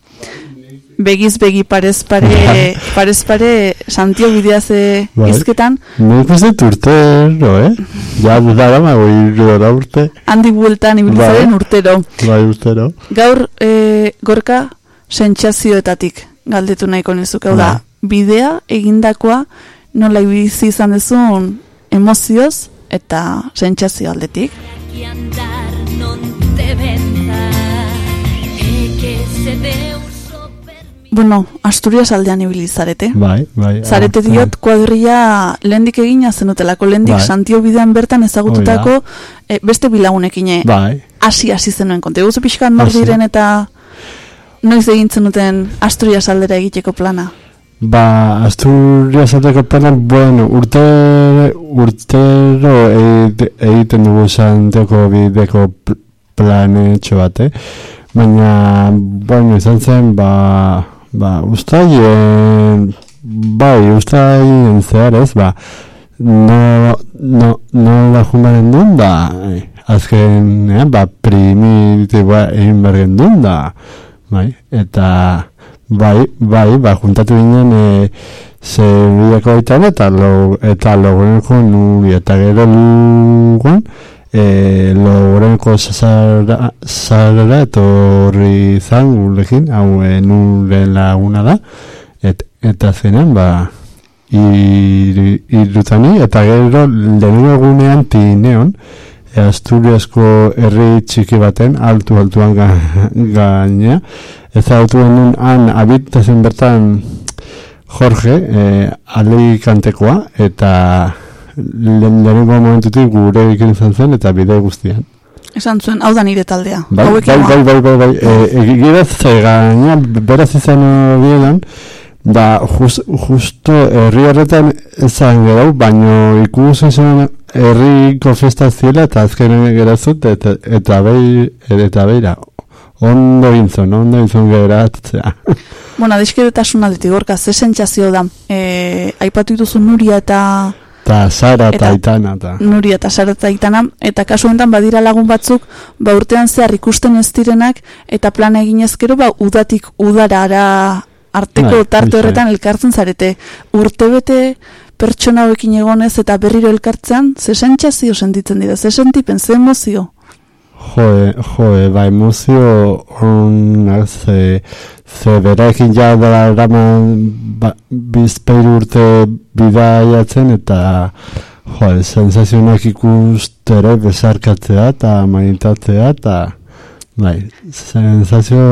begiz begi parez pare, parez pare Santio bideaze Bai. izketan, Nik uste dut urtero, eh? Ja, dara mago irudora urte. handi bueltan ibilizaren Bai. urtero. Bai, urtero. Gaur, e, gorka, sentsazioetatik galdetu nahiko nizuke, hau da, Bai. bidea egindakoa nola ibizi izan dezun emozioz eta sentsazio aldetik. Non te Bueno, Asturias aldean ibili zarete. Bai, bai. Zarete ah, diot kuadrilla lehendik egina zenutelako, lehendik Bai. Santio bidean bertan ezagututako e, beste bilagunekin Bai. hasi hasi zenuen konte. Guzu pixkan nor diren eta noiz egin zenuten Asturias aldera egiteko plana. Ba, Asturias aldeko planan, bueno, urte, urtero egite- egiten dugu Santiago bideko pl- planetxo bat, eh? Baina, bueno, izan zen, ba, ba, ustaien, bai, ustaien zehar ez, ba, no, no, no da jumaren duen, ba, eh, azken, eh, ba, primitiboa egin bergen duen, da, bai, eta, bai, bai, ba, juntatu ginen, e, Zebiako aitan eta lo, eta nuri eta gero lugon e, logoreneko zara, zara etorri zan gurekin, hau e, nure laguna da et, eta zenan ba ir- irutani eta gero lehenengo egunean tineon e, Asturiasko herri txiki baten altu altuan ga, gainea. Ezautu genuen han abitazen bertan Jorge, eh, alikantekoa, eta lehen lehenengo momentutik gure ikin izan zen, eta bide guztian. Esan zuen, hau da nire taldea. Bai, bai, bai, bai, bai, bai, e, egiraz, ze gaina, beraz izan biedan, da, just, justo herri horretan ezan gerau, baino ikusi izan herriko festa ziela, eta azkenen gerazut, eta, eta, behi, eta beira, ondo gintzon, ondo gintzon geratzea. Bueno, adiskidetasun aldetik, ze sentsazio da. E, aipatu dituzu Nuria eta Eta Sara eta Aitana, eta... Nuria eta Sara eta Aitana, eta kasu honetan badira lagun batzuk, ba urtean zehar ikusten ez direnak, eta plana egin ezkero, ba udatik udarara arteko Bai, tarte bai. horretan elkartzen zarete. Urtebete pertsona hauekin egonez eta berriro elkartzean, ze sentsazio sentitzen dira, ze sentipen, ze emozio. Joe, joe, ba, emozio onak, ze, ze beraekin ja dara eraman ba, bizpeiru urte bidaiatzen eta joe, sensazionak ikustere bezarkatzea eta maintatzea eta bai, sensazio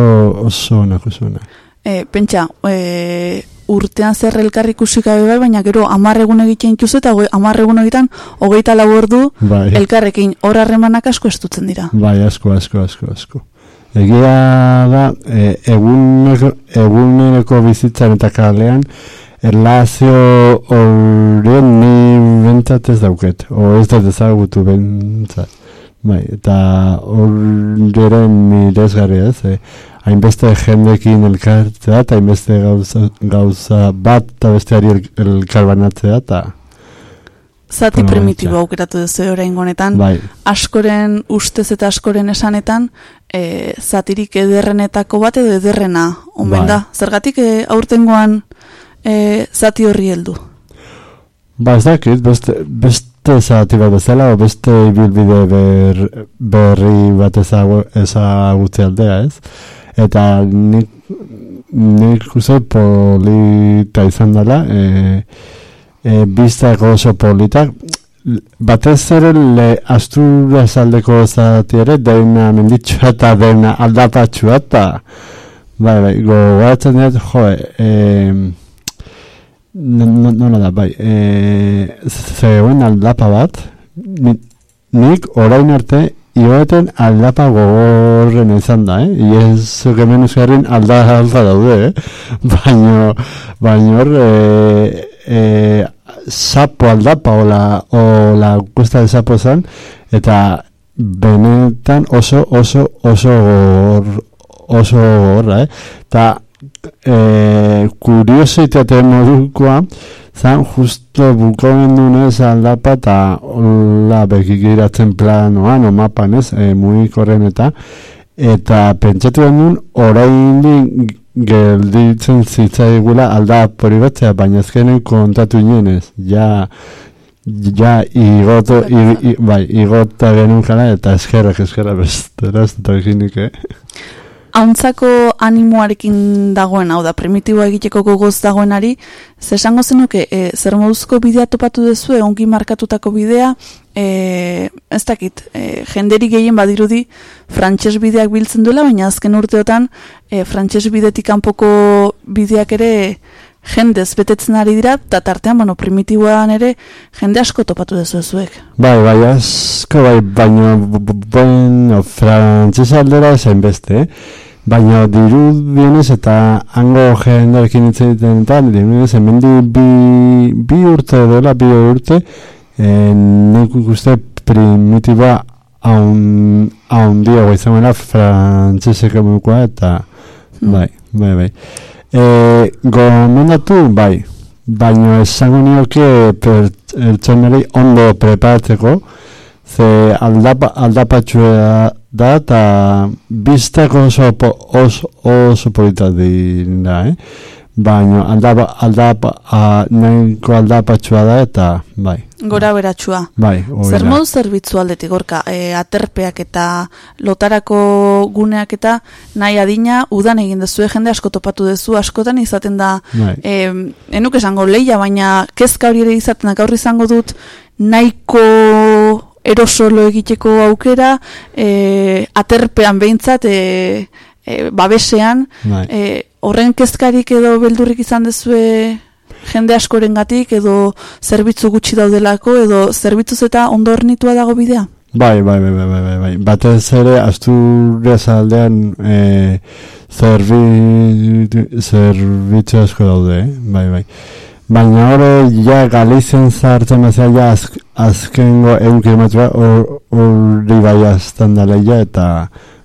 oso onak, oso onak. E, pentsa, e, urtean zer elkarri ikusi gabe bai, baina gero hamar egun egiten dituzu eta hogei- hamar egun egiten hogeita lau ordu Bai. elkarrekin hor harremanak asko estutzen dira. Bai, asko, asko, asko, asko. Egia da, e, eguneko, eguneroko bizitzan eta kalean, erlazio horien ni bentsat ez dauket, o ez dut ezagutu bentsat. Bai, eta horren miresgarri ez, e, hainbeste jendekin elkartzea eta hainbeste gauza, gauza bat eta besteari el, elkarbanatzea eta Zati primitibo aukeratu duzu orain honetan. bai, Askoren ustez eta askoren esanetan, e, zatirik ederrenetako bat edo ederrena, omen Bai. da. Zergatik e, aurtengoan e, zati horri heldu. Ba, ez dakit, beste, beste zati bat bezala, o beste ibilbide ber, berri bat ezagu, ezagutze aldea, ez? Eta nik, nik uste polita izan dela, e, e, biztak oso politak, batez ere le Asturias aldeko zati ere, deina menditxua eta deina aldapatxua eta, bai, bai, gogoratzen dut, jo, e, no- nola da, bai, e, zegoen aldapa bat, ni- nik orain arte igoeten aldapa gogorren izan da, eh? Iez hemen euskarrin alda alda daude, eh? Baino, baino e, e, sapo aldapa ola, ola gusta de sapo zan, eta benetan oso, oso, oso gogor, oso gogorra, eh? Eta e, kuriositate modukoa, zan justo bukoen dunez aldapa eta hola bekikiratzen planoan, o mapan ez, e, mugikorren eta eta pentsatu genuen orain gelditzen zitzaigula aldap hori batzea, baina ezkenen kontatu inenez, ja ja igoto i, i, bai, igota genuen jala eta eskerrak eskerrak bestera ez dut eginik, eh? Hauntzako animoarekin dagoen, hau da, primitiboa egiteko gogoz dagoenari, esango zenuke, e, zer moduzko bidea topatu duzu, ongi markatutako bidea, e, ez dakit, e, jenderi gehien badirudi frantses bideak biltzen duela, baina azken urteotan e, frantses bidetik kanpoko bideak ere jendez betetzen ari dira, eta tartean, bueno, primitiboan ere jende asko topatu duzu zuek. Bai, bai, asko bai, baina, bueno, frantzesa aldera esan beste, eh? Baina diru dienez eta hango jendearekin hitz egiten eta dienez hemen bi, bi urte dela, bi urte, eh, nik uste primitiboa haun, haun diago izanera frantzesek emukoa eta bai, bai, bai. E, gomendatu, bai, baina esango nioke pertsonari ondo preparatzeko, ze aldapa, aldapatxua da, eta biztako oso, oso, oso polita dira, eh? Baina aldapa, aldapa, a, nahiko aldapatxua da, eta bai, Gora beratxua. bai, Zer modu zerbitzu aldetik gorka, e, aterpeak eta lotarako guneak eta nahi adina udan egin dezue jende asko topatu dezu askotan izaten da Bai. e, enuk esango leia baina kezka hori ere izaten da gaur izango dut nahiko erosolo egiteko aukera e, aterpean behintzat e, e, babesean Bai. e, horren kezkarik edo beldurrik izan dezue jende askorengatik edo zerbitzu gutxi daudelako edo zerbitzuz eta ondo hornitua dago bidea? Bai, bai, bai, bai, bai, bai. Batez ere, Asturias aldean e, zerbi, zerbitzu asko daude, eh? bai, bai. Baina hori, ja, Galizian zartzen bazea, ja, azk, azkengo egun kilometroa hor- hori bai aztan dala, ja, eta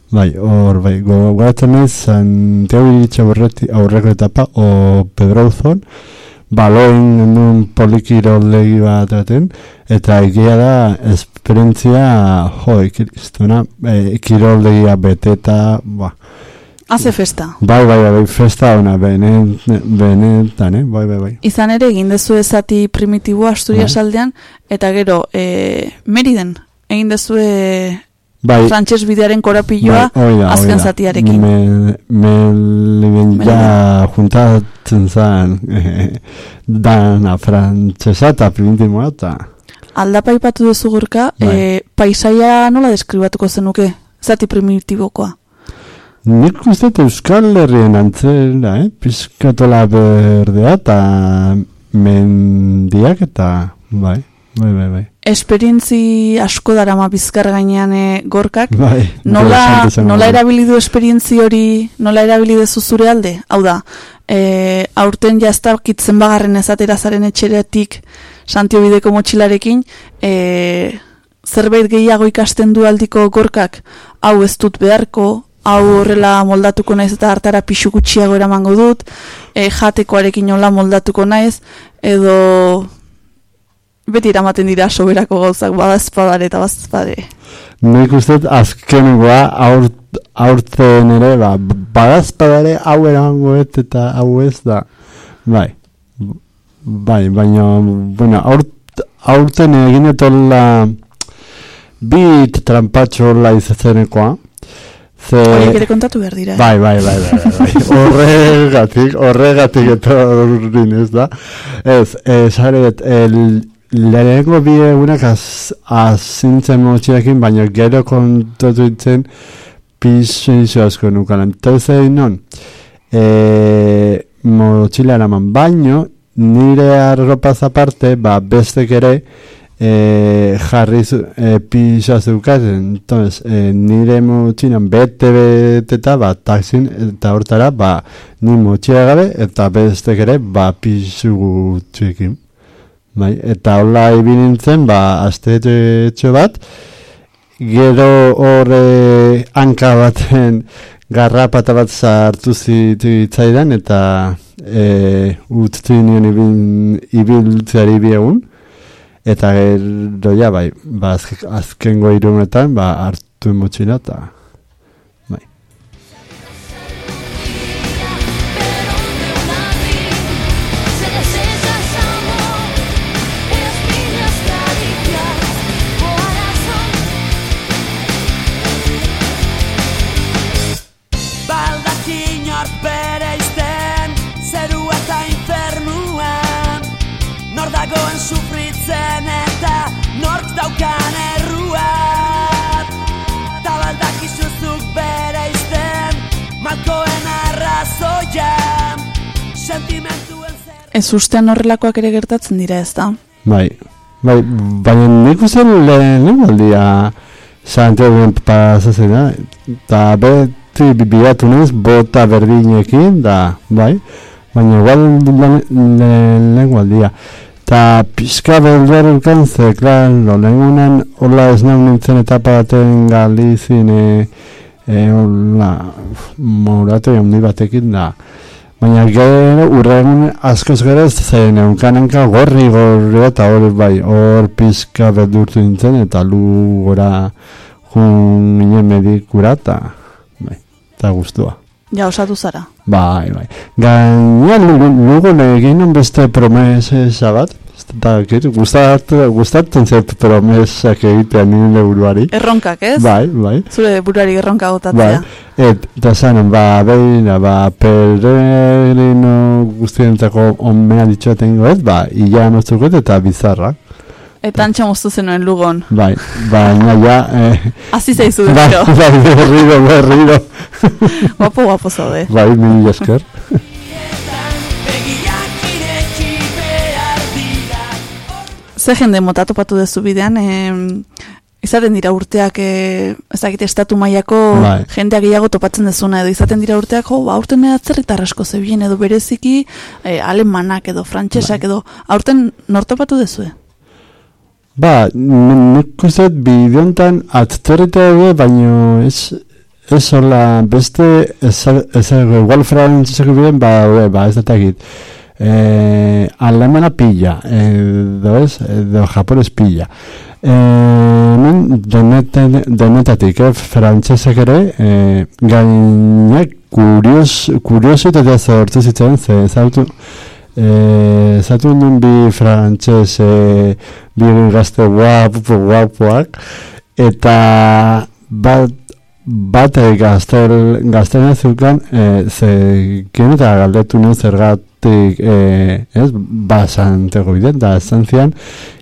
bai, hor, bai, gogatzen ez, Santiago Itxaborreti aurreko etapa, o Pedro Auzon, baloin genuen polikirolegi bat aten, eta egia da esperientzia, jo, ikiristuna, e, kiroldegia beteta, ba, Haze festa. bai, bai, bai, festa ona, benet, benetan, eh, bai, bai, bai. Izan ere egin dezu ezati primitibo Asturias Bai. aldean, eta gero, e, Meriden, egin dezue Bai, frantses bidearen korapilloa bai, azken zatiarekin. Me, me, ja juntatzen zan eh, dana frantzesa eta primitimoa eta Aldapa ipatu duzu gurka, Bai. e, paisaia nola deskribatuko zenuke, zati primitibokoa. nik uste Euskal Herrien antzera, eh? Piskatola berdea eta mendiak eta bai, bai, bai, bai. Esperientzi asko darama bizkar gainean e, gorkak, Bai, nola, nola erabili du esperientzi hori, nola erabili dezu zure alde? Hau da, e, aurten jaztakitzen bagarren ezatera zaren etxeretik Santio bideko motxilarekin, e, zerbait gehiago ikasten du aldiko gorkak, hau ez dut beharko, hau horrela moldatuko naiz eta hartara pixu gutxiago eramango dut, e, jatekoarekin nola moldatuko naiz, edo beti eramaten dira soberako gauzak badazpadare eta bazpade. Nik uste dut azkengoa aurt, aurten ere, ba, badazpadare hau eramango et eta hau ez da. Bai, bai, baina, bueno, aurt, aurten egin etola bi trampatxo hola izazenekoa. Ze... Horiek ere kontatu behar dira. eh? Bai, bai, bai, bai, bai, bai. horregatik, horregatik eta horrin ez da. Ez, esaret, el, lehenengo bi egunak az, azintzen motxilekin, baina gero kontatu itzen piso asko nukalan. Entonces, non, e, motxila eraman, baino, nire arropaz aparte, ba, bestek ere, e, jarri zu, e, pisa zeukaten, entonces, e, nire motxinan bete beteta, ba, taxin, eta hortara, ba, ni motxia gabe, eta bestek ere, ba, pisu gutxekin. Bai, eta hola ibili nintzen, ba, aste etxo bat, gero horre hanka baten garrapata bat sartu zitzaidan, eta e, utzi nion ibil, ibiltzeari bi egun, eta gero ja, bai, ba, azk, azkengo irunetan, ba, hartu motxila, eta Ez ustean horrelakoak ere gertatzen dira ez da. Bai, bai, baina nik uste lehen aldia Santiago pasatzen da, eta beti bi- bilatu naiz bota berdinekin, da, bai, baina igual lehen aldia. Ta pixka beldur ukan ze, klar, lo lehenunan hola ez nahi nintzen etapa baten galizin, e, e, hola, moratu handi batekin da. Baina gero urregun askoz gero zen eunkanenka gorri gorri eta hor bai, hor pizka berdurtu nintzen eta lu gora jun ginen medikura eta bai, eta guztua. Ja, osatu zara. Bai, bai. Gaina lugu egin beste promesa bat, gustatu, gustatzen zait promesak egitea nire buruari. Erronkak, ez? Bai, bai. Zure burari erronka Bai, gotatzea. et, eta zanen, ba, behin, ba, peregrino guztientzako onmea ditxoaten goet, ba, ila notzukot eta bizarrak. Eta antxa moztu zenuen lugon. Bai, baina ja, eh, Hazi zaizu bai, berriro. bai, berriro, berriro. Guapo, guapo zaude. bai, mil esker. Ze jende mota topatu dezu bidean, em, izaten dira urteak, e, ezakit estatu mailako Bai. jendeak gehiago topatzen dezuna, edo izaten dira urteak, jo, ba, aurten atzerritar asko zebien, edo bereziki e, alemanak edo frantsesak Bai. edo, aurten nor topatu dezue? Ba, nik uste bideontan atzerrita ere, baino ez, ez hola, beste, ez, ez, igual frantzeseko biden, ba, ba, ez datakit. Eh, alemana pilla, edo ez, edo japones pilla. Eh, men, deneten, denetatik, eh, frantzesek ere, eh, gainak kurios, kuriositatea sortu zitzen, ze ezautu, Eh, zatu nun bi frantxez eh, bi gazte guapo, guapoak eta bat bat eh, gaztel, gaztena zeukan eh, ze galdetu nun zergatik eh, ez, basantego biden da esan zian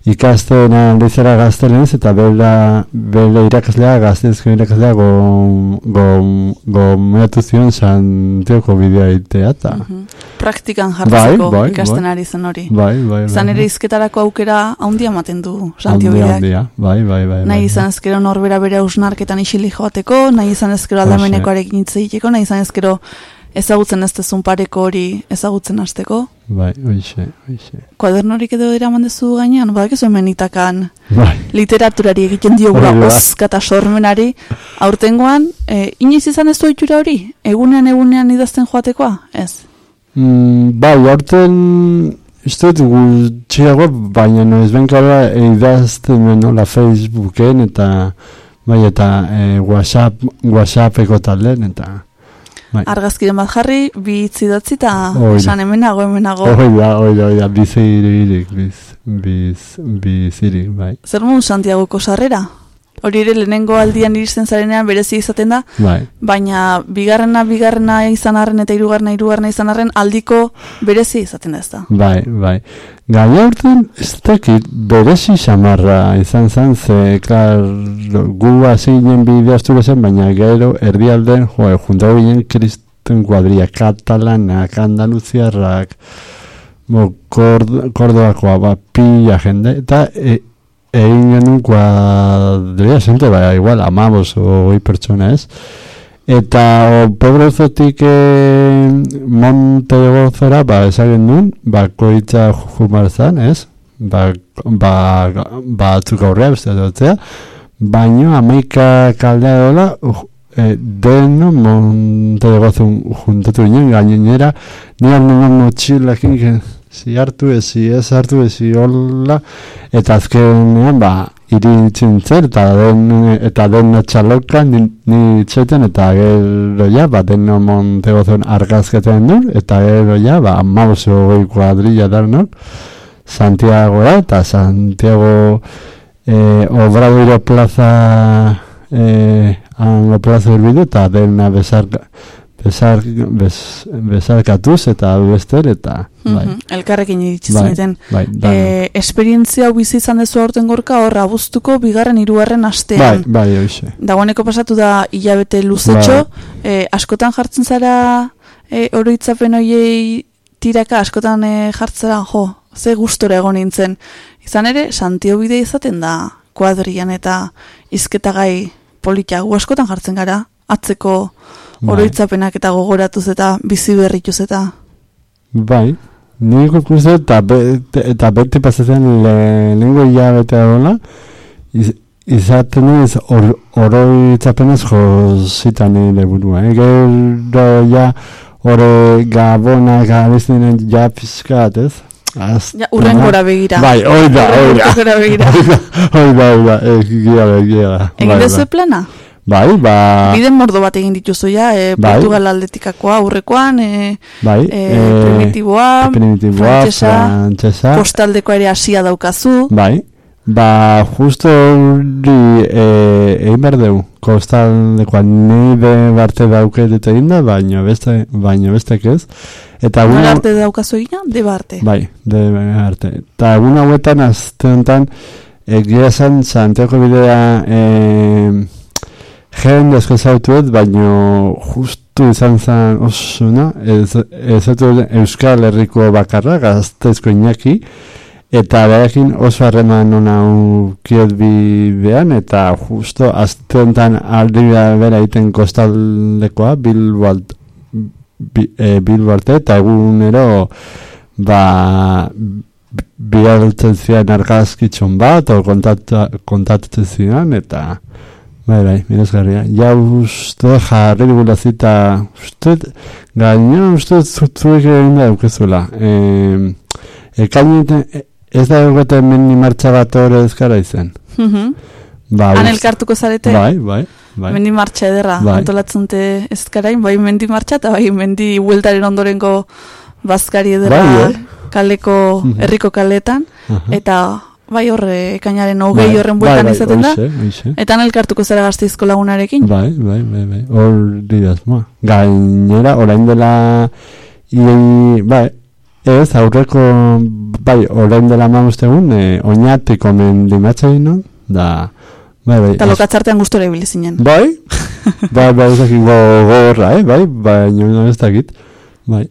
ikasten handizera gaztelenez eta bela, bela irakaslea gaztezko irakaslea gom, gom, gomeatu zion Santiago bidea itea eta Praktikan jartzeko Bai, bai, ikasten bai. ari zen hori. Bai, bai, Izan bai. ere izketarako aukera handia ematen du Santio bideak. handia, bai, bai, bai. Nahi bai, izan ezkero norbera bere ausnarketan isili joateko, nahi izan ezkero aldamenekoarekin hitz egiteko, nahi izan ezkero ezagutzen ez dezun pareko hori ezagutzen hasteko. Bai, oixe, oixe. Kuadernorik edo eraman dezu gainean, badakizu hemen itakan Bai, literaturari egiten diogula oska eta sormenari, aurtengoan, e, inoiz izan ez du ohitura hori? Egunean egunean idazten joatekoa? Ez. mm, bai, horten, ez dut gutxiago, baina noiz benkara idazten nola Facebooken eta bai, eta e, WhatsApp, WhatsAppeko talen, eta bai. Argazkiren bat jarri, bi hitz idatzi eta esan hemenago, hemenago. Hoi da, hoi da, hoi da, bizirik, biz, biz, bizirik, bai. Zer mun Santiagoko sarrera? Hori ere lehenengo aldian iristen zarenean berezi izaten da, Bai, baina bigarrena bigarrena izan arren eta hirugarrena hirugarrena izan arren aldiko berezi izaten da ez da. bai, bai. Gaina urten, ez dakit, berezi samarra izan zen, ze, klar, gu hasi ginen bidea astura zen, baina gero erdialden, jo, juntago ginen kristen kuadria katalanak, andaluziarrak, bo, kord, kordoakoa, ba, pila jende, eta e, egin genuen kuadria zente, bai, igual, amabos o goi pertsona ez. Eta o, pobrezotik e, monte gozora, ba, esagen duen, ba, koitza jumarzan, ez? Ba, ba, ba, atzuk aurrea, beste dutzea. Baina, amaika kaldea dola, e, deno monte gozun juntatu ginen, gainera, nire nire motxilakin, si hartu ez, hartu ez, si hola, eta azkenean, ba, iritzen zer, eta den, eta den txaloka ni, ni txeten, eta gero ja, ba, den monte gozun argazketen du, eta gero ja, ba, mauzo goi kuadrilla dar, no? Santiago eta Santiago eh, Obradoiro plaza eh, hango plaza urbidu eta dena besar, besar, bes, besarkatuz eta bester eta bai. Mhm, Elkarrekin iritsi Bai, zineten. bai. Eh, esperientzia hau bizi izan dezu aurten gorka hor abuztuko bigarren hirugarren bai, astean. bai, hoxe. Dagoeneko pasatu da hilabete luzetxo, eh, askotan jartzen zara eh, oroitzapen hoiei tiraka askotan eh, jartzera, jo, ze gustora egon nintzen. Izan ere, santio bide izaten da kuadrian eta izketagai politia gu askotan jartzen gara, atzeko Bai. oroitzapenak eta gogoratuz eta bizi berrituz eta Bai, nik ikuste eta, be, eta beti pasatzen le, lehenko hilabete dola, iz, izaten ez or, oroitzapenez jositan nire burua. Eh? Gero ja ore gabona gabizinen ja pizkat, ez? Az, Ja, urrengora begira. Bai, hoi da, hoi da. Urrengora begira. Hoi da, hoi da, hoi da, eh, gira, gira. Egin Bai, dezu bai. plana? Bai, ba... Biden mordo bat egin dituzu ja, e, Bai. Portugal aldetikakoa aurrekoan, e, Bai, e, eh, primitiboa, primitiboa, frantsesa, frantsesa. kostaldeko ere hasia daukazu. Bai, ba, justo hori eh, egin behar dugu, kostaldekoan ni de barte dauket eta egin da, baina beste, baina bestek ez. Eta egun, arte daukazu egina? De barte. bai, de arte. Eta egun hauetan, azte honetan, egia esan Santiago bidea eh, jende asko zautuet, baina justu izan zen osuna, ez, ez Euskal Herriko bakarra, gaztezko inaki, eta berekin oso harreman ona ukiot bidean, eta justo azte honetan aldi bera egiten kostaldekoa, Bilbo, alt, bi, e, Bilbo eta egunero ba bialtzen ziren argazkitxon bat, o kontata, kontatzen ziren, eta bai, bai, mirazgarria. Ja, uste jarri dugula zita, uste, gaina, uste, zuek egin da dukezula. E, ekaineten, ez da egiten mendi martxa bat hori ezkara izen. Mhm. Ba, Han uste- elkartuko zarete? Bai, bai, bai. Mendi martxa ederra, Bai. antolatzen dute ezkarain, bai mendi martxa eta bai mendi hueltaren ondorengo bazkari ederra Bai, eh? kaleko, Mhm. herriko kaletan, Aha. eta bai horre ekainaren hogei Bai, horren bai, bueltan bai, izaten da, hoxe. eta han elkartuko zara gazteizko lagunarekin. Bai, bai, bai, bai. Hori asmoa. Gainera, orain dela iei, bai, ez, aurreko, bai, orain dela mamuste egun, eh, oinatiko mendimatza ginen, da, bai, bai. Eta lokatzartean gustora ibili zinen. Bai, bai, bai, ez dakit go- gogorra, eh, bai, baina ez dakit, bai.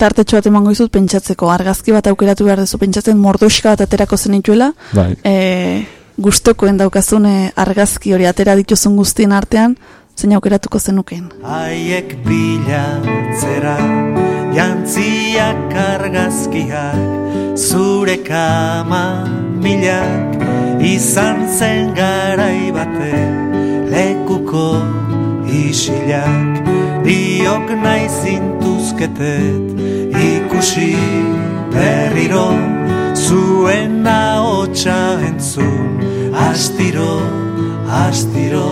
Tartetxo bat emango izut pentsatzeko, argazki bat aukeratu behar dezu pentsatzen mordoxka bat aterako zenituela, Bai. e, gustokoen daukazun e, argazki hori atera dituzun guztien artean, zein aukeratuko zenuken. Haiek bilatzera Jantziak argazkiak Zure kama milak Izan zen garai bate Lekuko isilak Biok nahi zintuzketet Ikusi berriro Zuen ahotsa entzun Astiro, astiro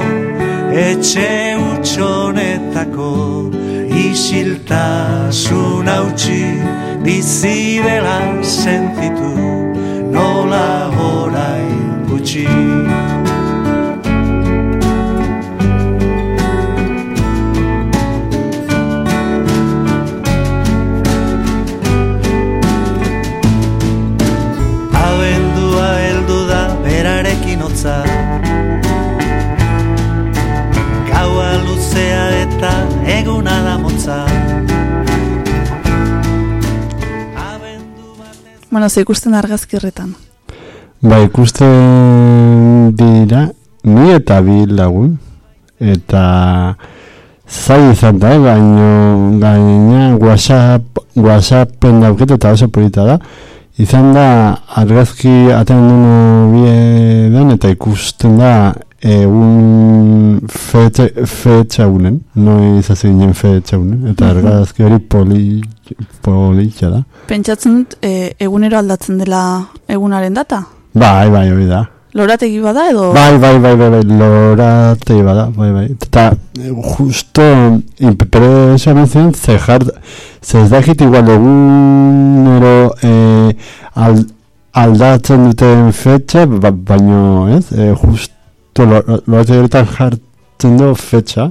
Etxe utxonetako isiltasun hautsi bizi dela sentitu nola orain gutxi. egun ala motza Bueno, ze ikusten argazkirretan? Ba, ikusten dira, ni eta bi lagun, eta zai izan da, baino gaina WhatsApp, WhatsAppen dauket eta oso polita da, izan da argazki aten dugu bie den, eta ikusten da egun fetxa, fetxa unen, noiz hasi ginen fetxa unen, eta argazki hori poli, politxa da. Pentsatzen dut, e, egunero aldatzen dela egunaren data? Bai, bai, hori da. Lorategi bada edo... Bai, bai, bai, bai, bai, lorate bada, bai, bai. Eta eh, justo impresionazioan ze jart, ze ez dakit igual egunero eh, al, aldatzen duten fetxa, ba, baino, ez, eh, justo lo- lorate horretan jartzen du fetxa,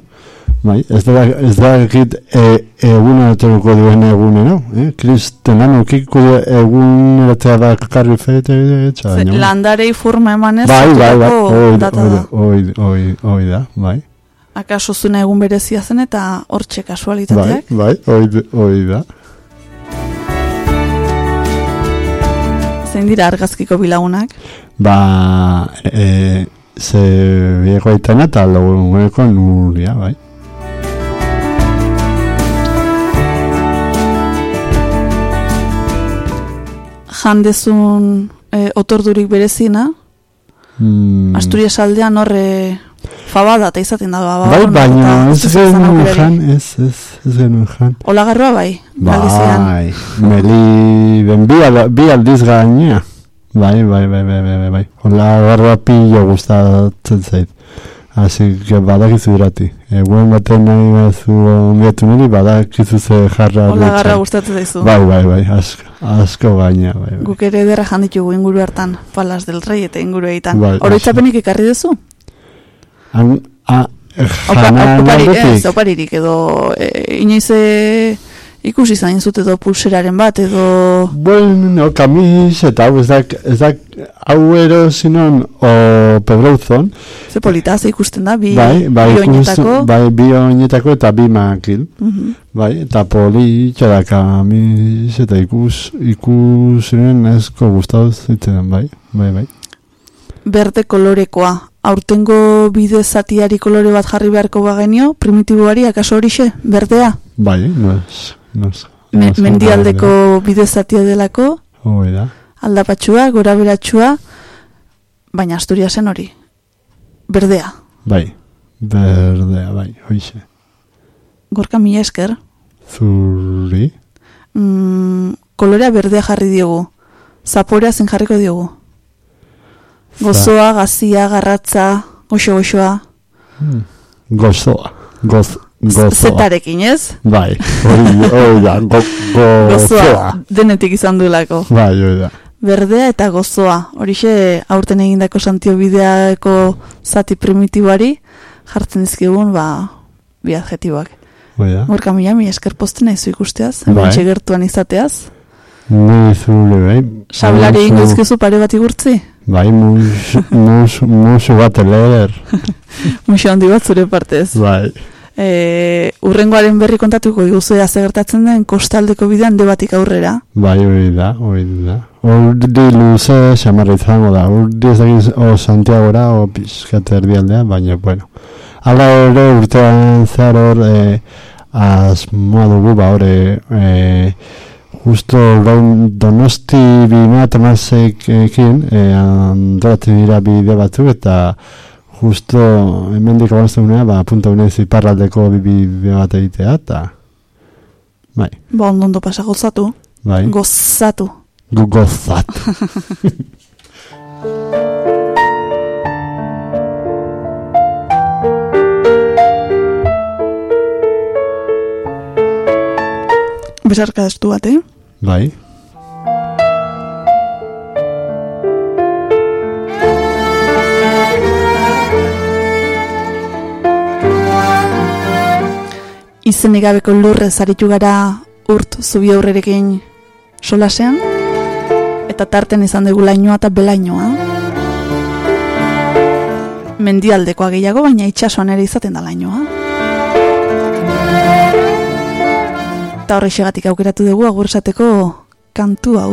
bai, ez da, ez dakit e, egunero teruko duen egunero, eh? Kristenan ukiko du eguneratzea da karri Ze, baina... landarei forma emanez, Bai, bai, bai, hoi da, data hoi da. da, da, bai. Akaso zuna egun berezia zen eta hortxe Bai, kasualitateak. bai, hoi, da- hoi da. Zein dira argazkiko bilagunak? Ba, e, ze bieko aitana eta laguneko nuria, bai. Jandezun e, otordurik berezina, Mm, Asturias aldean horre fabada eta izaten da. Ba, bai, ba, baina ez genuen jan, ez, ez, ez genuen jan. Olagarroa bai, Galizian. Bai, meli, ben bi, al, bi aldiz gainea. Bai, bai, bai, bai, bai, bai, bai. Hola, garra pillo gustatzen zait. Así que badakizu irati. Eguen baten nahi bazu ongetu niri, badakizu ze jarra Olagarra dutxan. gustatzen zaizu. Bai, bai, bai, asko, asko gaina, bai, bai. Guk ere ederra janditugu inguru hartan, Palas del Rey eta inguru egiten. Bai, Oroitzapenik ekarri duzu? Han, a, Opa, jana aldetik? oparirik, edo e, inoiz e, ikusi zain zut edo pulseraren bat, edo... Bueno, kamis eta hau ez da, ez da, hau erosinon o pedrozon, Ze polita, ze ikusten da, bi, bai, bai, bi oinetako. bai, bi oinetako eta bi makil. Mhm. Bai, eta poli, txara kamis, eta ikus, ikusiren esko gustatu zitzen, bai, bai, bai. Berde kolorekoa. Aurtengo bide zatiari kolore bat jarri beharko bagenio, primitiboari akaso horixe, berdea. Bai, no es, Me, mendialdeko bide zatia delako, Hoi da. aldapatxua, gora beratxua, baina Asturiasen hori. Berdea. Bai, berdea, bai, hoixe. Gorka mila esker. Zuri, Mm, kolorea berdea jarri diogu. Zaporea zen jarriko diogu. Gozoa, gazia, garratza, goxo-goxoa. gozoa, goz, gozoa. Zetarekin, ez? Bai, hori, hori da, go, gozoa. Gozoa, denetik izan duelako. Bai, hori da. Berdea eta gozoa. Horixe aurten egindako santio bideako zati primitiboari jartzen dizkigun, ba, bi adjetiboak. Hori da. Gorka mila, mila esker posten naizu ikusteaz, Bai. gertuan izateaz. Ni zure, bai. Sablari Musu- ingo izkizu pare bat igurtzi? Bai, musu, musu, musu bat leder. Muxo handi bat zure partez. Bai. E, urrengoaren berri kontatuko diguzu ea zer gertatzen den kostaldeko bidean debatik aurrera. Bai, hori da, hori da. Urdi luze samarra izango da. Urdi ez dakiz o Santiagora o pizkat erdialdea, baina, bueno. Hala ere urtean zehar hor e, asmoa dugu, ba, hori, e, justo gaun donosti bima temasekin e, antolatzen dira bide batzuk eta justo hemendik abaztunea, ba, punta unez iparraldeko bi- bide bat egitea, eta bai, Ba, ondo ondo pasa gozatu. bai. Gozatu. Gu gozat. Besarka estu bat, eh? bai. Izenik gabeko lurrez gara urt zubi aurrerekin solasean, eta tarten izan dugu lainoa eta belainoa. Mendialdekoa gehiago, baina itxasuan ere izaten da lainoa. Eta horrexegatik aukeratu dugu agur esateko kantu hau.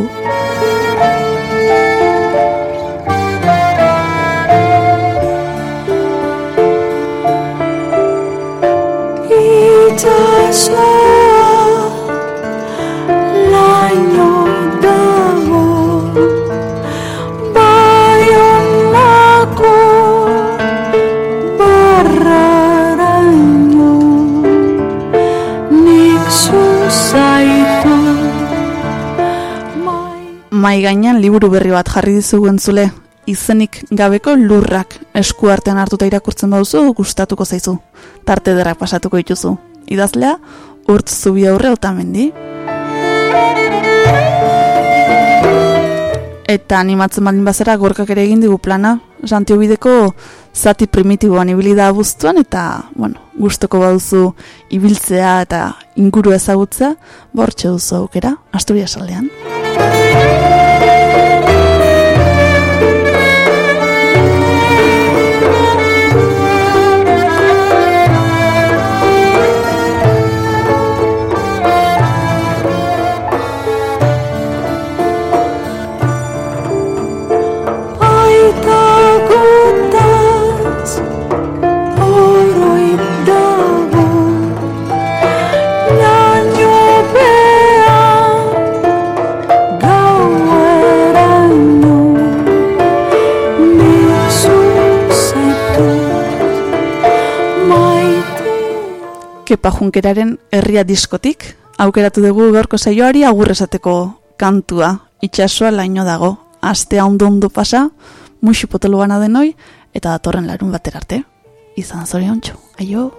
mai gainean liburu berri bat jarri dizugu entzule, izenik gabeko lurrak esku artean hartuta irakurtzen baduzu gustatuko zaizu. Tarte derrak pasatuko dituzu. Idazlea, urtz zubi aurre otamendi. Eta animatzen baldin bazera gorkak ere egin digu plana. Santio bideko zati primitiboan ibili da abuztuan eta, bueno, gustoko baduzu ibiltzea eta inguru ezagutzea, bortxe duzu aukera, Asturias aldean. Kepa Junkeraren herria diskotik, aukeratu dugu gaurko saioari agur esateko kantua, itxasoa laino dago, astea ondo ondo pasa, musu potolo bana denoi, eta datorren larun batera arte. Izan zorion txu, aio!